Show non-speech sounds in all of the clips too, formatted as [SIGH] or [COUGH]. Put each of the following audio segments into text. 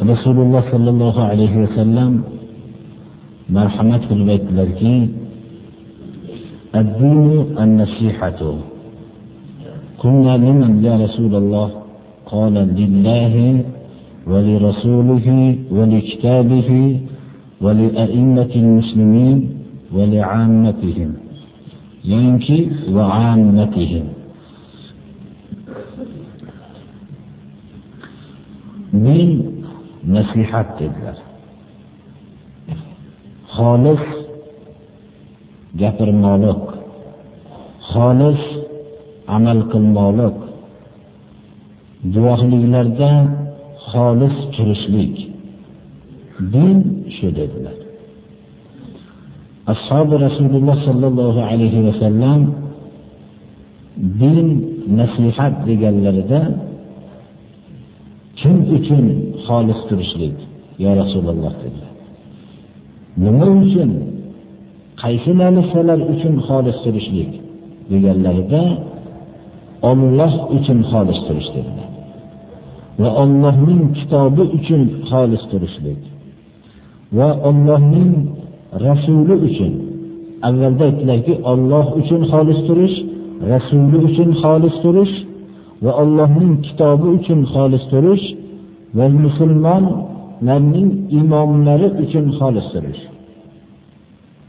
Rasululloh sollallohu alayhi vasallam marhamat qilib aytdilarki النصيحة قلنا لمن يا رسول الله قال لله ولرسوله ولكتابه ولأئمة المسلمين ولعامتهم يعني وعامتهم din nasihat dedilar. Xolis gapirmoqlik. Xolis amal qilmoqlik. Guvohliklarda xolis turishlik. Din shu dedilar. Ashobi rasululloh sallallohu alayhi vasallam din nasihat deganlarida kim uchun xolis turishlik. Yo rasululloh dedilar nima uchun? Qaysi narsalar uchun xolis turishlik? Deganlarida olloh uchun xolis turish dedilar. Va ollohning kitobi uchun xolis turishlik. Va ollohning rasuli uchun. Avvalda aytdilarki olloh uchun xolis turish rasuli uchun xolis turish va Allohning kitobi uchun xolis turish va musulmonlarning imomlari uchun xolisdir.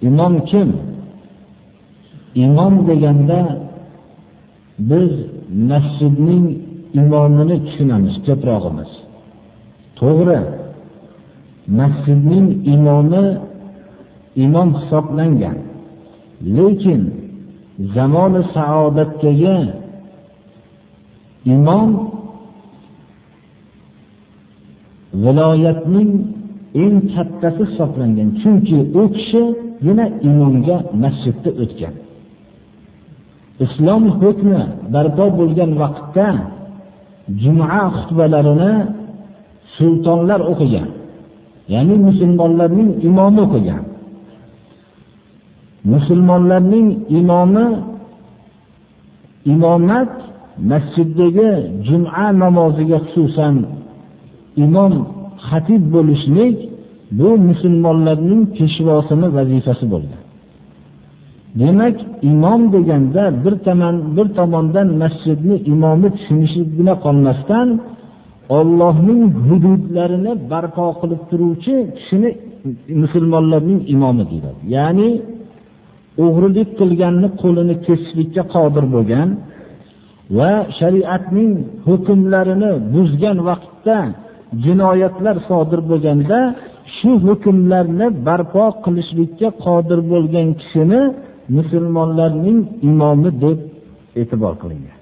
Imom kim? Imom deganda biz masjidning imomini tushunamiz ko'prog'imiz. To'g'ri. Masjidning imomi imom hisoblangan. Lekin zamoni saodatdagi imom viloyatning eng kattasi hisoblangan. Chunki u kishi yana imomga masjidda o'tgan. Islom hukmi barpo bo'lgan vaqtda juma xutbalarini sultonlar o'qigan ya'ni musulmonlarning imomi o'qigan. Musulmonlarning imomi imomat masjiddagi juma namoziga xususan imom xatib bo'lishlik bu musulmonlarning peshvosini vazifasi bo'ldi. demak imom deganda bir tomon bir tomondan masjidni imomi tushunishigina qolmasdan ollohning hududlarini barpo qilib turuvchi kishini musulmonlarning imomi deyiladi ya'ni o'g'rilik qilganni qo'lini kesishlikka qodir bo'lgan va shariatning hukmlarini buzgan vaqtda jinoyatlar sodir bo'lganda shu hukmlarni barpo qilishlikka qodir bo'lgan kishini musulmonlarning imomi deb e'tibor qilingan.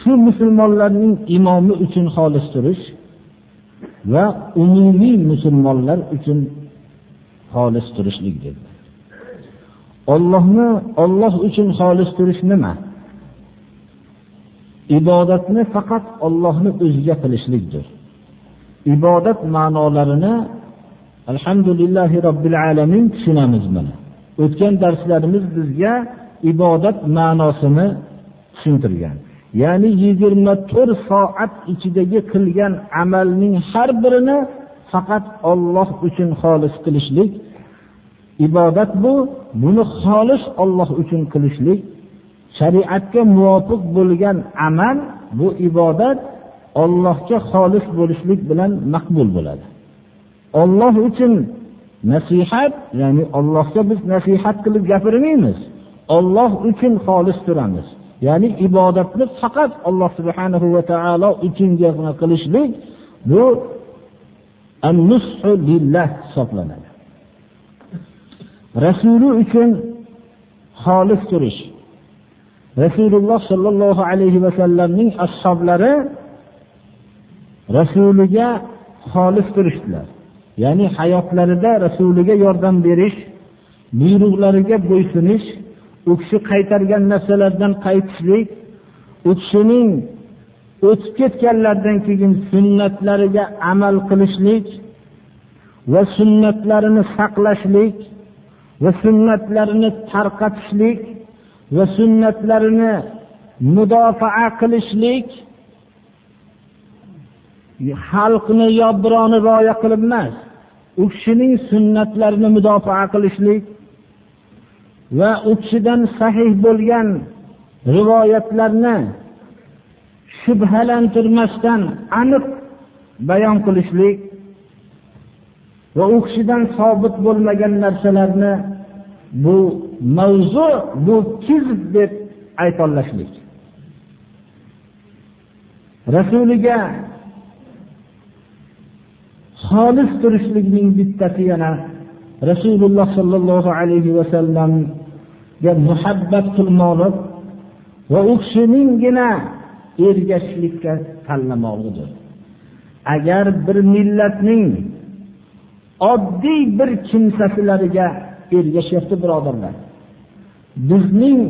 Shu musulmonlarning imomi uchun xolis turish va umumiy musulmonlar uchun xolis turishlik dedi. Ollohni olloh uchun xolis turish nima? Ibodatni faqat Allohni o'ziga qilishlikdir. Ibodat ma'nolarini alhamdulillahi robbil alamin tushunamiz buni. O'tgan darslarimiz bizga ibodat ma'nosini tushuntirgan. Ya'ni 24 soat ichidagi qilgan amalning har birini faqat Alloh uchun xolis qilishlik ibodat bu. Buni xolis Alloh uchun qilishlik shariatga muvofiq bo'lgan amal bu ibodat Allohga xolis bo'lishlik bilan maqbul bo'ladi. Alloh uchun nasihat, ya'ni Allohga biz nasihat qilib gapirmaymiz. Alloh uchun xolis turamiz. Ya'ni ibodatni faqat Alloh subhanahu va taolo uchun qilishlik bu an-nushu lillah hisoblanadi. Rasuli uchun xolis turish rasululloh sollallohu alayhi vasallamning ashoblari rasuliga xolis turishdilar ya'ni hayotlarida rasuliga yordam berish buyruqlariga bo'ysunish u kishi qaytargan narsalardan qaytishlik u kishining o'tib ketganlardan keyin sunnatlariga amal qilishlik va sunnatlarini saqlashlik va sunnatlarini tarqatishlik va sunnatlarini mudofaa qilishlik xalqni yo birovni rioya qilib emas u kishining sunnatlarini mudofaa qilishlik va u kishidan sahih bo'lgan rivoyatlarni shubhalantirmasdan aniq bayon qilishlik va u kishidan sobit bo'lmagan narsalarni bu mavzu bu kizb deb aytolashlik rasuliga xolis turishlikning bittasi yana rasululloh sollallohu alayhi vasallamga muhabbat qilmoqlik va u kishininggina ergashishlikka tanlamoqlidir agar bir millatning oddiy bir kimsasilariga ergashyapti birodarlar bizning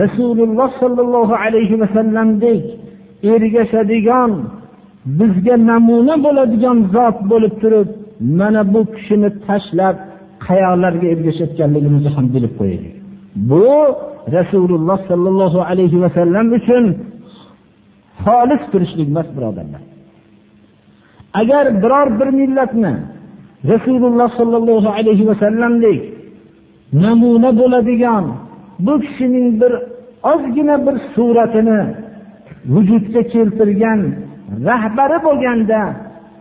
rasululloh sollallohu alayhi vasallamdek ergashadigan bizga namuna bo'ladigan zot bo'lib turib mana bu kishini tashlab qayoqlarga ergashayotganligimizni ham bilib qo'yaylik. Bu rasululloh sollallohu alayhi vasallam uchun xolis turishlik emas birodarlar. Agar biror bir millatni rasululloh sollallohu alayhi vasallamdek namuna bo'ladigan bu kishining bir ozgina bir suratini vujudga keltirgan rahbari bo'lganda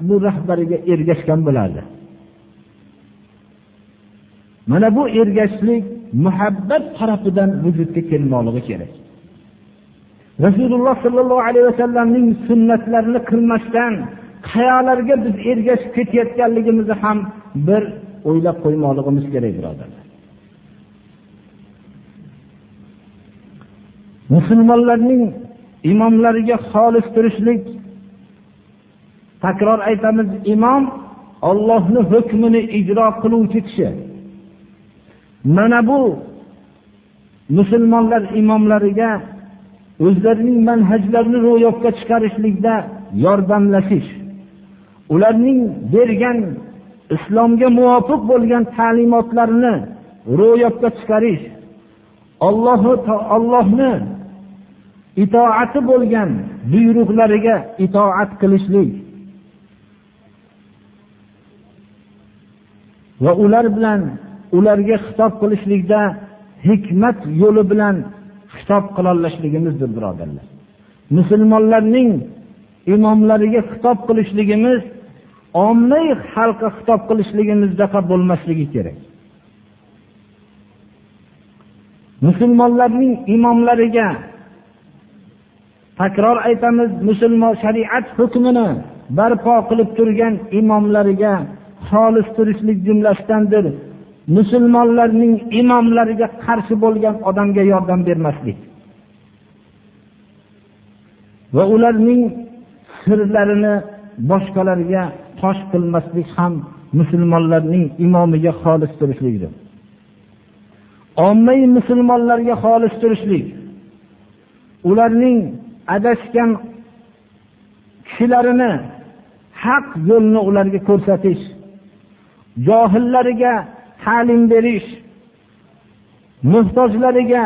bu rahbariga ergashgan bo'lardi. Mana bu ergashishlik muhabbat tarafidan vujudga kelmoqligi kerak. Rasululloh sollallohu alayhi vasallamning sunnatlarini qilmasdan qayoqlarga biz ergashib ketayotganligimizni ham bir o'ylab qo'ymoqligimiz kerak birodarlar. Musulmonlarning imomlariga xolis turishlik. Takror aytamiz imom ollohni hukmini ijro qiluvchi kishi. Mana bu musulmonlar imomlariga o'zlarining manhajlarini ro'yobga chiqarishlikda yordamlashish ularning bergan islomga muvofiq bo'lgan ta'limotlarini ro'yobga chiqarish ollohni itoati bo'lgan buyruqlariga itoat qilishlik. Va ular bilan ularga xitob qilishlikda hikmat yo'li bilan xitob qilolishligimizdir birodarlar. Musulmonlarning imomlariga xitob qilishligimiz ommaviy xalqqa xitob qilishligimizdaqa bo'lmasligi kerak. Musulmonlarning imomlariga takror aytamiz musulmon shariat hukmini barpo qilib turgan imomlariga xolis turishlik jumlasidandir. Musulmonlarning imomlariga qarshi bo'lgan odamga yordam bermaslik. Va ularning sirlarini boshqalarga fosh qilmaslik ham musulmonlarning imomiga xolis turishlikdir. Ommaviy musulmonlarga xolis turishlik ularning adashgan kishilarini haq yo'lni ularga ko'rsatish johillariga ta'lim berish muhtojlariga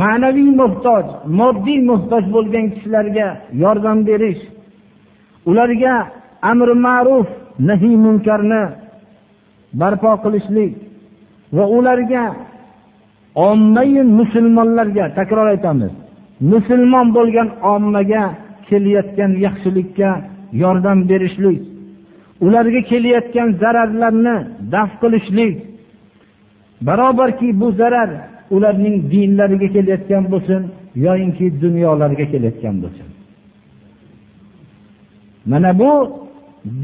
ma'naviy muhtoj moddiy muhtoj bo'lgan kishilarga yordam berish ularga amri ma'ruf nahiy munkarni barpo qilishlik va ularga ommai musulmonlarga takror aytamiz. Musulmon bo'lgan ommaga kelayotgan yaxshilikka yordam berishlik ularga kelayotgan zararlarni daf qilishlik barobarki bu zarar ularning dinlariga kelayotgan bo'lsin yoyinki dunyolariga kelayotgan bo'lsin. Mana bu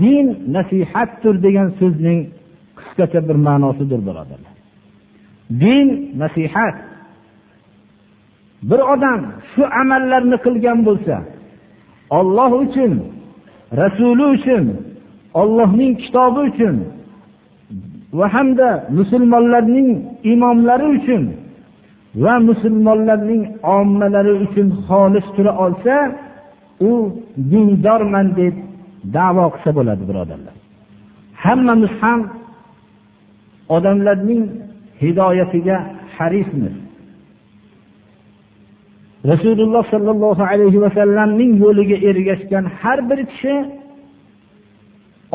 din nasihatdir degan so'zning qisqacha bir ma'nosidir birodarlar. Din nasihat. Bir odam shu amallarni qilgan bo'lsa olloh uchun rasuli uchun ollohning kitobi uchun va hamda musulmonlarning imomlari uchun va musulmonlarning ommalari uchun xolis tura olsa u dindorman deb davo qilsa bo'ladi birodarlar. Hammamiz ham odamlarning hidoyatiga harismiz. Rasululloh sollallohu alayhi vasallamning yo'liga ergashgan har bir kishi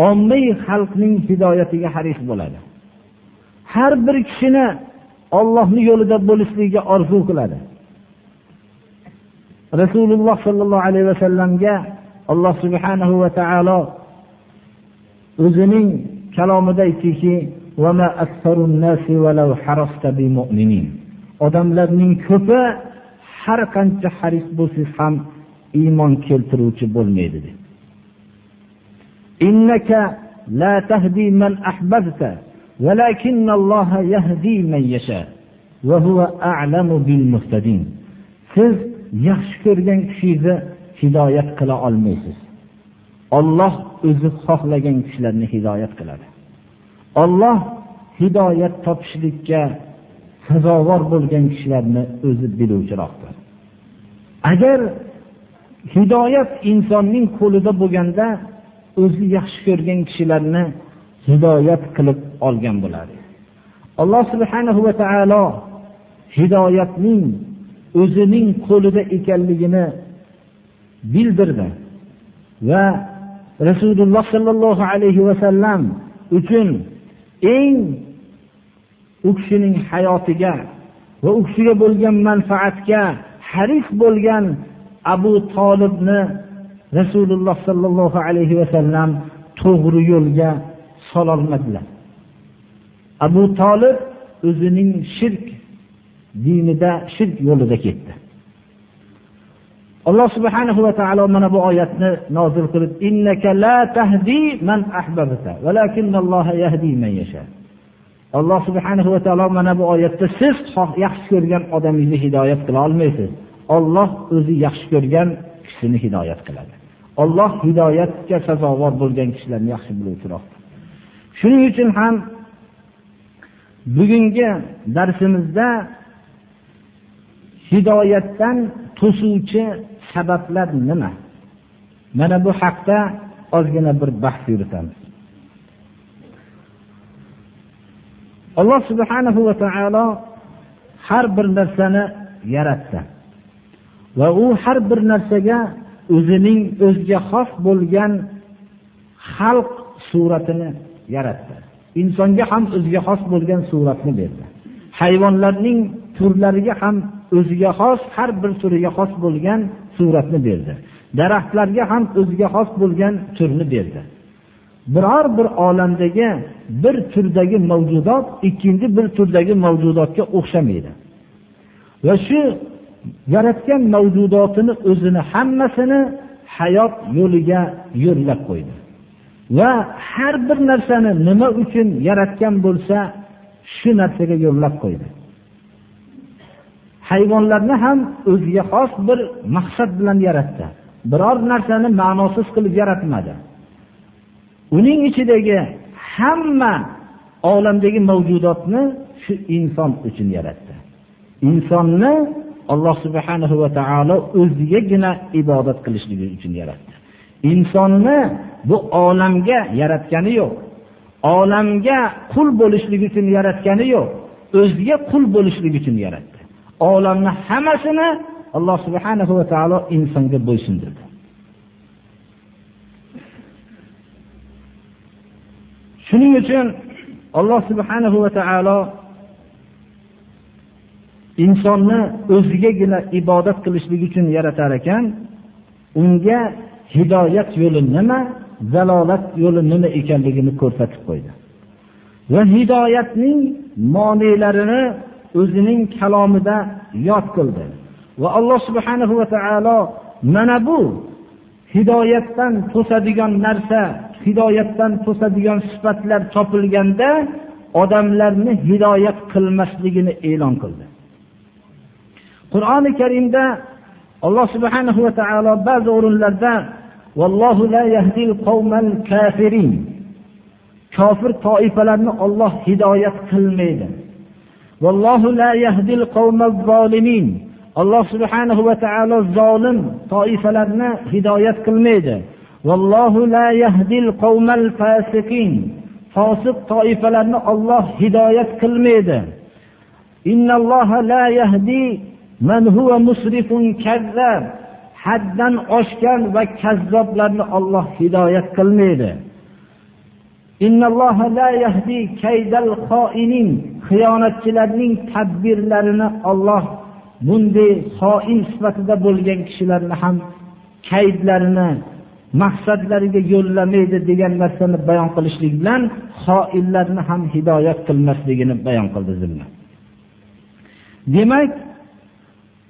ommiy xalqning hidoyatiga haris bo'ladi. Har bir kishini ollohni yo'lida bo'lishligiga orzu qiladi. Rasululloh sollallohu alayhi vasallamga alloh subhanahu va taolo o'zining kalomida aytdiki odamlarning ko'pi har qancha haris bo'lsangiz ham iymon keltiruvchi bo'lmaydi dedi إنك لا تهدي من أحببت ولكن الله يهدي من يشاء وهو أعلم بالمهتدين siz yaxshi ko'rgan kishingizni hidoyat qila olmaysiz olloh o'zi xohlagan kishilarni hidoyat qiladi olloh hidoyat topishlikka sazovor bo'lgan kishilarni o'zi biluvchiroqdir agar hidoyat insonning qo'lida bo'lganda o'zi yaxshi ko'rgan kishilarni hidoyat qilib olgan bo'ladi. Alloh subhanahu va taolo hidoyatning o'zining qo'lida ekanligini bildirdi va rasululloh sollallohu alayhi vasallam uchun eng u kishining hayotiga va u kishiga bo'lgan manfaatga haris bo'lgan abu tolibni rasululloh sollallohu alayhi vasallam to'g'ri yo'lga sololmadilar. Abu tolib o'zining shirk dinida shirk yo'lida ketdi. Alloh subhanahu va taolo mana bu oyatni nozil qilib innaka la tahdi man ahbabta valakinnalloha yahdi man yasha. Alloh subhanahu va taolo mana bu oyatda siz yaxshi ko'rgan odamingizni hidoyat qila olmaysiz. Alloh o'zi yaxshi ko'rgan kishini hidoyat qiladi. Alloh hidoyatga sazovor bo'lgan kishilarni yaxshi biluvchiroq. shuning uchun ham bugungi darsimizda hidoyatdan to'suvchi sabablar nima? Mana bu haqda ozgina bir bahs yuritamiz. Alloh subhanahu va taolo har bir narsani yaratdi. Va u har bir narsaga o'zining o'ziga xos bo'lgan xalq suratini yaratdi. Insonga ham o'ziga xos bo'lgan suratni berdi. Hayvonlarning turlariga ham o'ziga xos har bir turiga xos bo'lgan suratni berdi. Daraxtlarga ham o'ziga xos bo'lgan turni berdi. Biror bir olamdagi bir turdagi mavjudot ikkinchi bir turdagi mavjudotga o'xshamaydi. Va shu yaratgan mavjudotini o'zini hammasini hayot yo'liga yo'llab qo'ydi. Va har bir narsani nima uchun yaratgan bo'lsa shu narsaga yo'llab qo'ydi. Hayvonlarni ham o'ziga xos bir maqsad bilan yaratdi. Biror narsani ma'nosiz qilib yaratmadi. Uning ichidagi hamma olamdagi mavjudotni shu inson uchun yaratdi. Insonni alloh subhanahu va taolo o'zigagina ibodat qilishligi uchun yaratdi. Insonni bu olamga yaratgani yo'q. Olamga qul bo'lishligi uchun yaratgani yo'q. O'ziga qul bo'lishligi uchun yaratdi. Olamni hammasini alloh subhanahu va taolo insonga bo'ysundirdi. Shuning uchun alloh subhanahu va taolo insonni o'zigagina ibodat qilishlik uchun yaratar ekan unga hidoyat yo'li nima zalolat yo'li nima ekanligini ko'rsatib qo'ydi. Va hidoyatning monelarini o'zining kalomida yod qildi. Va alloh subhanahu va taolo mana bu hidoyatdan to'sadigan narsa hidoyatdan to'sadigan sifatlar topilganda odamlarni hidoyat qilmasligini e'lon qildi. Qur'oni karimda alloh subhanahu va taolo ba'zi o'rinlarda kofir toifalarni Alloh hidoyat qilmaydi alloh subhanahu va taolo zolim toifalarni hidoyat qilmaydi fosiq toifalarni Alloh hidoyat qilmaydi man huwa musrifun kazzab. Haddan oshgan va kazzoblarni Alloh hidoyat qilmaydi. Innalloha la yahdi kaydal xoinin. Xiyonatchilarning tadbirlarini Alloh bunday xoin sifatida bo'lgan kishilarni ham kaydlarini maqsadlariga yo'llamaydi degan narsani bayon qilishlik bilan xoinlarni ham hidoyat qilmasligini bayon qildi zimma. Demak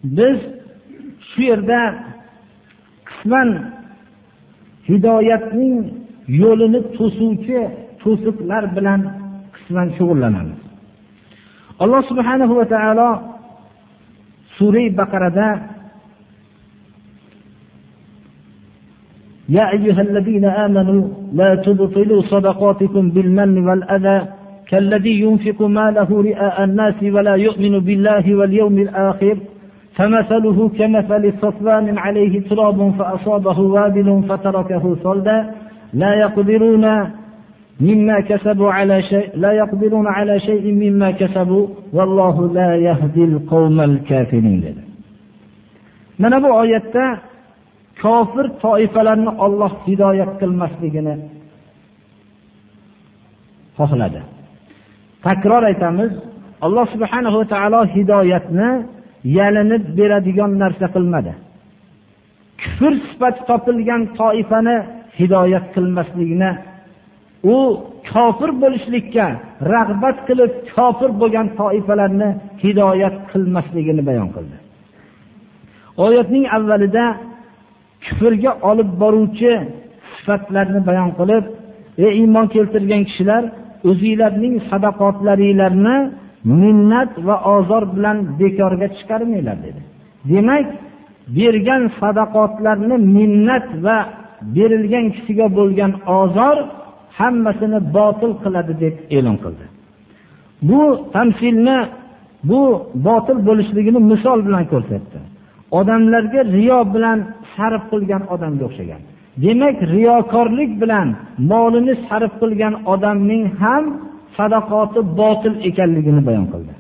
biz shu yerda qisman hidoyatning yo'lini to'suvchi to'siqlar bilan qisman shug'ullanamiz alloh subhanahu va taolo sura baqarada يا أيها الذين آمنوا لا تبطلوا صدقاتكم بالمن والأذى كالذي ينفق ماله رئاء الناس ولا يؤمن بالله واليوم الآخر فمثله كمثل صفوان عليه تراب فأصابه وابل فتركه صلدا لا يقدرون مما كسبوا على شيء لا يقدرون على شيء مما كسبوا والله لا يهدي القوم الكافرين mana bu oyatda kofir toifalarni Alloh hidoyat qilmasligini xohladi. Takror aytamiz, Alloh subhanahu va taolo hidoyatni yalinib beradigan narsa qilmadi. Kufr sifati topilgan toifani hidoyat qilmasligini u kofir bo'lishlikka rag'bat qilib kofir bo'lgan toifalarni hidoyat qilmasligini bayon qildi. Oyatning avvalida kufrga olib boruvchi sifatlarni bayon qilib, ey iymon keltirgan kishilar, o'zingizlarning sadaqotlaringlarni minnat va ozor bilan bekorga chiqarmanglar dedi. Demak, bergan sadaqotlarni minnat va berilgan kishiga bo'lgan ozor hammasini botil qiladi deb e'lon qildi. Bu tamsilni bu botil bo'lishligini misol bilan ko'rsatdi. Odamlarga riyo bilan sarf qilgan odamga o'xshagan. Demak, riyokorlik bilan molini sarf qilgan odamning ham sadaqoti botil ekanligini bayon qildi.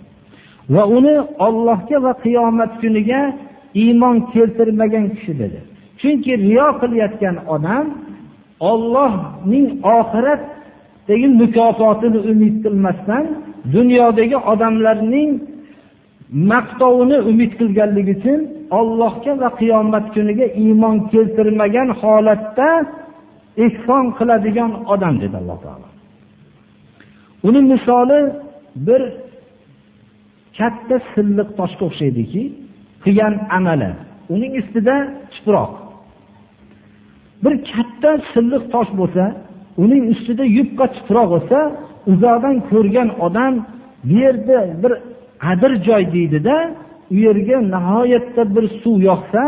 Va uni Allohga va qiyomat kuniga iymon keltirmagan kishi dedi. Chunki riyo qilayotgan odam Allohning oxiratdagi mukofotini umid qilmasdan dunyodagi odamlarning maqtovini umid qilganligi uchun Allohga va qiyomat kuniga iymon keltirmagan holatda ihson qiladigan odam dedi Alloh taolo. Uni misoli bir katta silliq toshga o'xshaydiki, qilgan amali, uning ustida tuproq. Bir katta silliq tosh bo'lsa, uning ustida yupqa tuproq bo'lsa, uzoqdan ko'rgan odam bu yerda bir qadr joy deydida, u yerga nihoyatda bir suv yoqsa,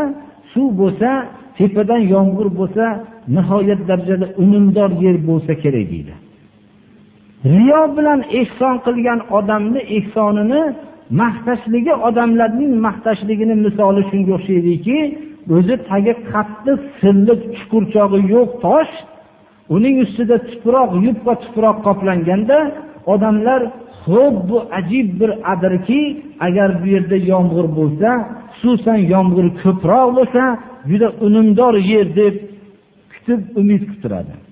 suv bo'lsa, tepadan yomg'ir bo'lsa, nihoyat darajada unumdor yer bo'lsa kerak deydi. Riyo bilan ehson qilgan odamni ehsonini maqtashligi odamlarning maqtashligini misoli shunga o'xshaydiki, o'zi tagi qattiq silliq chuqurchog'i yo'q tosh, uning ustida tuproq, yupqa tuproq qoplanganda odamlar ho'p bu ajib bir adirki, agar bu yerda yomg'ir bo'lsa, xususan yomg'ir ko'proq bo'lsa, juda unumdor yer deb kutib umid kutiradi.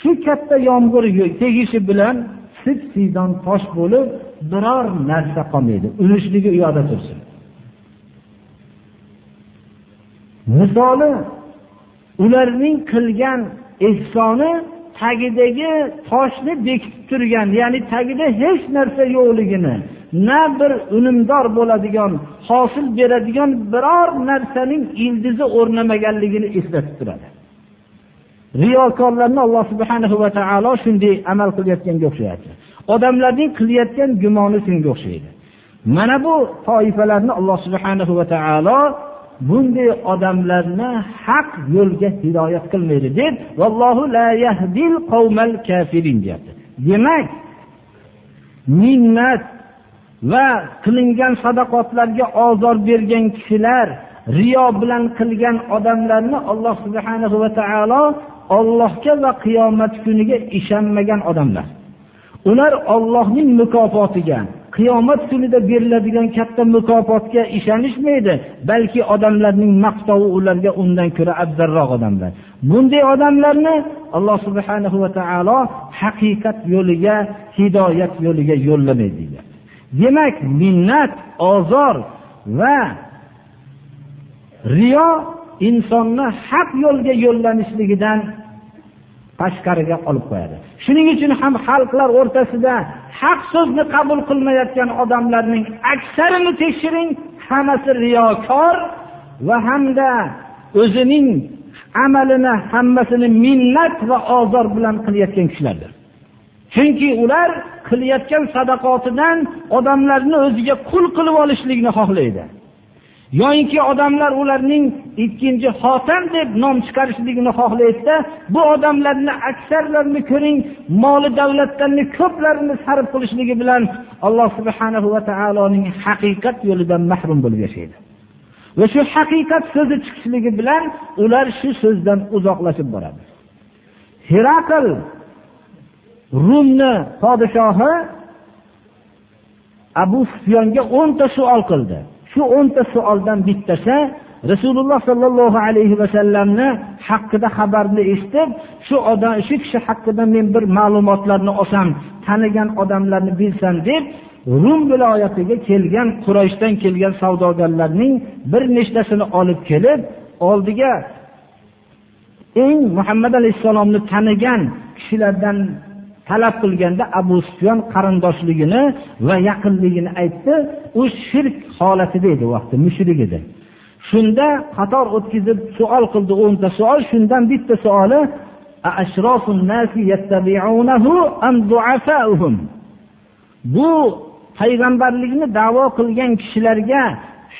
Shu katta yomg'ir tegishi bilan sip-siydon tosh bo'lib, biror narsa qolmaydi. Unishligi u yoqda tursin. Misoli ularning qilgan ehsoni tagidagi toshni bekitib turgan, ya'ni tagida hech narsa yo'qligini, na bir unumdor bo'ladigan, hosil beradigan biror narsaning ildizi o'rnamaganligini eslatib turadi. Riyokorlarni Alloh subhanahu va taolo shunday amal qilayotganga o'xshaydi. Odamlarning qilayotgan gumoni shunga o'xshaydi. Mana bu toifalarni Alloh subhanahu va taolo bunday odamlarni haq yo'lga hidoyat qilmaydi deb vallohu la yahdil qavmal kafirin deyapti demak minnat va qilingan sadaqotlarga ozor bergan kishilar riyo bilan qilgan odamlarni alloh subhanahu va taolo Allohga va qiyomat kuniga ishonmagan odamlar. Ular Allohning mukofotiga qiyomat kunida beriladigan katta mukofotga ishonishmaydi balki odamlarning maqtovi ularga undan ko'ra afzalroq odamlar. Bunday odamlarni alloh subhanahu va taolo haqiqat yo'liga hidoyat yo'liga yo'llamaydi demak minnat ozor va riyo insonni haq yo'lga yo'llanishligidan tashqariga olib qo'yadi. Shuning uchun ham xalqlar o'rtasida haq so'zni qabul qilmayotgan odamlarning aksarini tekshiring hammasi riyokor va hamda o'zining amalini hammasini minnat va ozor bilan qilayotgan kishilardir. Chunki ular qilayotgan sadaqotidan odamlarni o'ziga qul qilib olishlikni xohlaydi. Yoyinki odamlar ularning ikkinchi xotam deb nom chiqarishligini xohlaydida bu odamlarni aksarlarini ko'ring moli davlatlarni ko'plarini sarf qilishligi bilan alloh subhana va taoloning haqiqat yo'lidan mahrum bo'lib yashaydi. Va shu haqiqat so'zi chiqishligi bilan ular shu so'zdan uzoqlashib boradi. Herakl rumni podshohi abu sufyonga o'nta savol qildi. Shu o'nta savoldan bittasi rasululloh sollallohu alayhi vasallamni haqida xabarni eshitib shu odam shu kishi haqida men bir ma'lumotlarni olsam tanigan odamlarni bilsam deb rum viloyatiga kelgan qurayshdan kelgan savdogarlarning bir nechtasini olib kelib oldiga eng muhammad alayhissalomni tanigan kishilardan talab qilganda abu sufyon qarindoshligini va yaqinligini aytdi. U shirk holatida edi u vaqtda mushrik edi. Shunda qator o'tkazib savol qildi o'nta savol shundan bitta savoli bu payg'ambarlikni davo qilgan kishilarga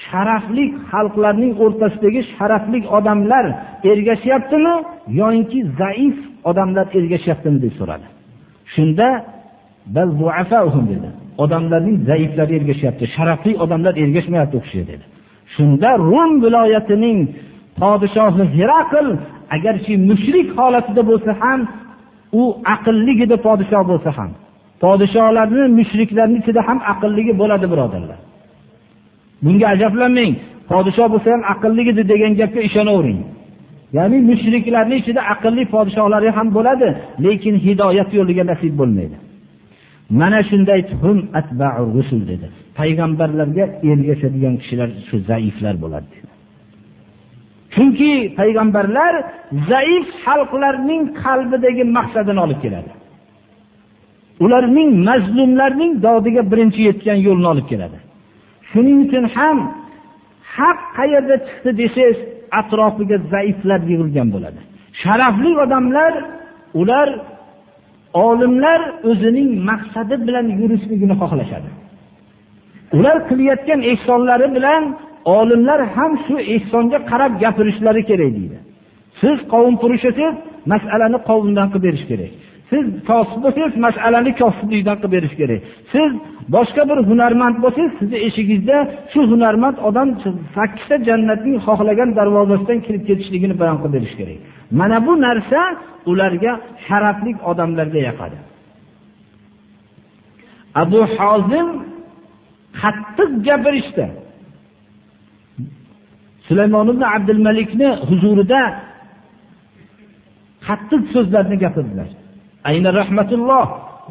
sharafli xalqlarning o'rtasidagi sharafli odamlar ergashyaptimi yoinki zaif odamlar ergashyaptimi deb so'radi. Shunda dedi. Odamlarning zaiflari ergashyapti sharafli odamlar ergashmayapti u kishiga dedi. Shunda rum viloyatining podshohi herakl agarchi mushrik holatida bo'lsa ham u aqlligida podshoh bo'lsa ham podshohlarni mushriklarni ichida ham aqlligi bo'ladi birodarlar. Bunga ajablanmang podshoh bo'lsa ham aqlli degan gapga ishonavering ya'ni mushriklarni ichida aqlli podshohlari ham bo'ladi lekin hidoyat yo'liga nasib bo'lmaydi. Mana shunday dedi. Payg'ambarlarga ergashadigan kishilar shu zaiflar bo'ladi dedi. Chunki payg'ambarlar zaif xalqlarning qalbidagi maqsadini olib keladi. Ularning mazlumlarning dodiga birinchi yetgan yo'lni olib keladi. Shuning uchun ham haq qayerda chiqdi desangiz atrofiga zaiflar yig'ilgan bo'ladi. Sharafli odamlar ular olimlar o'zining maqsadi bilan yurishligini xohlashadi. Ular qilayotgan ehsonlari bilan olimlar ham shu ehsonga qarab gapirishlari kerak deydi. Siz qovun furushisiz masalani qovundan qilib berish kerak. Siz kosib bo'lsangiz masalani kosiblikdan qilib berish kerak. Siz boshqa bir hunarmand bo'lsangiz sizni eshigingizda shu hunarmand odam sakkizta jannatning xohlagan darvozasidan kirib ketishligini bayon qilib berish kerak. Mana bu narsa ularga sharafli odamlarga yoqadi. Abu hozim qattiq gapirishdi. Sulaymon ibn abdul malikni huzurida qattiq so'zlarni gapirdilar. Ayna rahmatulloh.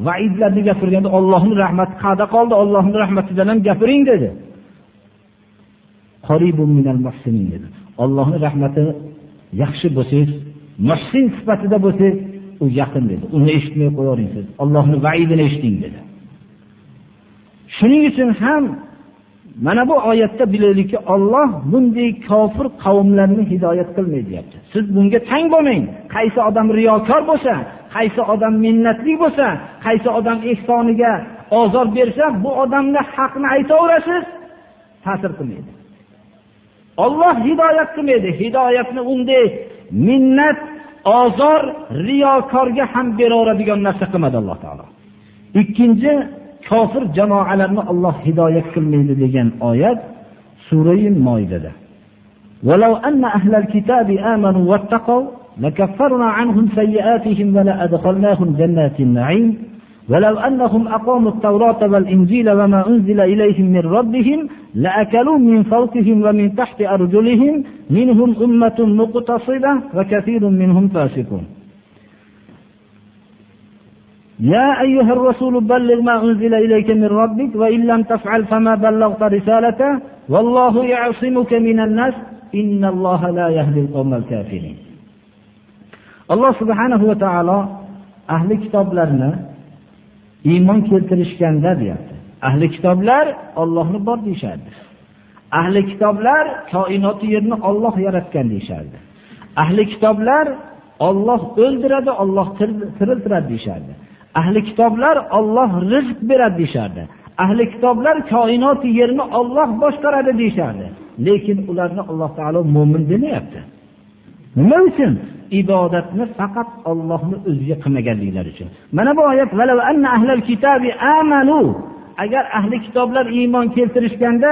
Vaidlarni gapirganda ollohni rahmati qayerda qoldi ollohni rahmatidan ham gapiring dedi. Dedi. Ollohni rahmati yaxshi bo'lsangiz muhsin sifatida bo'lsangiz u yaqin dedi. Uni eshitmay qo'yavering siz. Ollohni vaidini eshiting dedi. Shuning uchun ham mana bu oyatda bilaylikki olloh bunday kofir qavmlarni hidoyat qilmaydi deyapti. Siz bunga tang bo'lmang. Qaysi odam riyokor bo'lsa qaysi odam minnatli bo'lsa qaysi odam ehsoniga ozor bersa bu odamga haqni aytaverasiz ta'sir qilmaydi. Olloh hidoyat qilmaydi. Hidoyatni unday minnat ozor riyokorga ham beraveradigan narsa qilmadi alloh taolo. Ikkinchi kofir jamoalarni olloh hidoyat qilmaydi degan oyat surai moydada لكفرنا عنهم سيئاتهم ولأدخلناهم جنات النعيم. ولو أنهم أقاموا التوراة والإنجيل وما أنزل إليهم من ربهم لأكلوا من فوقهم ومن تحت أرجلهم. منهم أمة مقتصدة وكثير منهم فاسقون. يا أيها الرسول بلغ ما أنزل إليك من ربك وإن لم تفعل فما بلغت رسالته والله يعصمك من الناس. إن الله لا يهدي القوم الكافرين. Alloh subhanahu va taolo ahli kitoblarni iymon keltirishganda deyapti. Ahli kitoblar Allohni bor deyishardi. Ahli kitoblar koinoti yerni Alloh yaratgan deyishardi. Ahli kitoblar Alloh o'ldiradi Alloh tiriltiradi deyishardi. Ahli kitoblar Alloh rizq beradi deyishardi. Ahli kitoblar koinoti yerni Alloh boshqaradi deyishardi. Lekin ularni alloh taolo mo'min demayapti. Nima uchun? Ibodatni faqat ollohni o'ziga qilmaganliklari uchun. Mana bu oyat agar ahli kitoblar iymon keltirishganda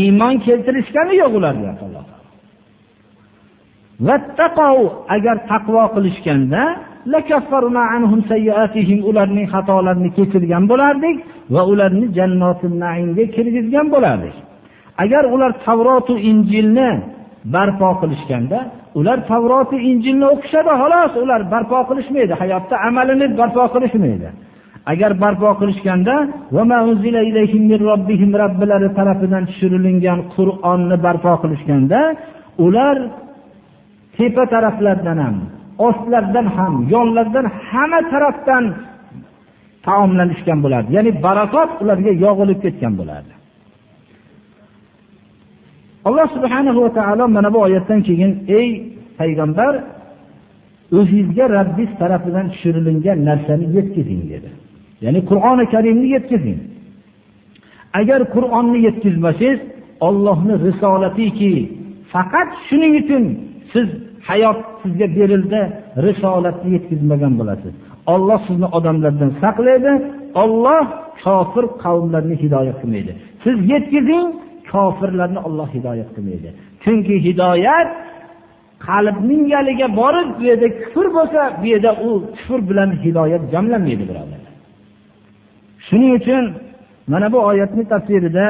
iymon keltirishgani yo'q ular deyapti alloh agar taqvo qilishganda ularning xatolarini kechirgan bo'lardik va ularni jannoti naimga kirgizgan bo'lardik. Agar ular tavrotu injilni barpo qilishganda ular tavroti injilni o'qishadi xolos. Ular barpo qilishmaydi hayotda amalini barpo qilishmaydi. Agar barpo qilishganda robbilari tarafidan tushirilgan qur'onni barpo qilishganda ular tepa taraflardan ham ostlardan ham yonlardan hamma tarafdan taomlanishgan bo'lardi ya'ni barakot ularga yog'ilib ketgan bo'lardi alloh subhanahu va taolo mana bu oyatdan keyin ey payg'ambar o'zingizga Rabbingiz tarafidan tushirilgan narsani yetkazing dedi. Ya'ni qur'oni karimni yetkazing. Agar qur'onni yetkazmasangiz ollohni risolatiki faqat shuning uchun siz hayot sizga berildi risolatni yetkazmagan bo'lasiz. Olloh sizni odamlardan saqlaydi olloh kofir qavmlarni hidoyat qilmaydi. Siz yetkazing kofirlarni Alloh hidoyat qilmaydi. Chunki hidoyat qalbning yaliga borib bu yerda kufr bo'lsa bu yerda u kufr bilan hidoyat jamlanmaydi birodarlar. Shuning uchun mana bu oyatni tafsirida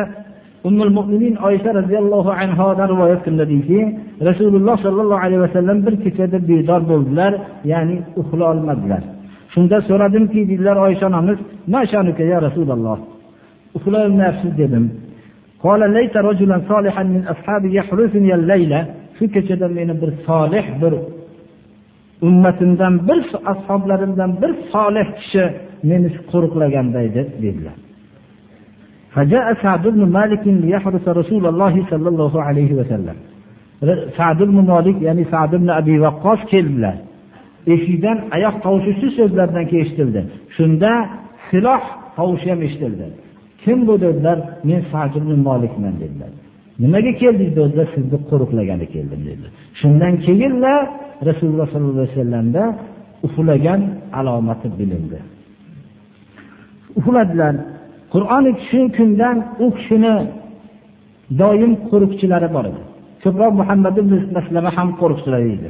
ummul Mu'minin oysha radhiyallohu anhodan rivoyat qilinadiki rasululloh sollallohu alayhi vasallam bir kechada bedor bo'ldilar ya'ni uxla olmadilar. shunda so'radimki dedilar oysha onamiz "Ma shanuka ya rasululloh uxlolmayapsiz dedim. shu kechada meni bir solih bir ummatimdan bir ashoblarimdan bir solih kishi meni qo'riqlaganda edi dedilar فجاء سعد بن مالك ليحرس رسول الله صلى الله عليه وسلم سعد بن مالك ya'ni سعد بن أبي وقاص keldilar eshikdan oyoq tovushi shu so'zlardan keyin eshitildi shunda siloh tovushi ham eshitildi Kim bu dedilar? Men sad molikman dedilar. Nimaga keldik dedilar? Sizni qo'riqlagani keldim dedilar. Shundan keyinla rasululloh sollallohu alayhi vasallamda uxlagan alomati bilindi. Uxladilar qur'oni shu kundan u kishini doim qo'riqchilari bor edi. Ko'proq muhammad ibn maslama ham qo'riqchilar edi.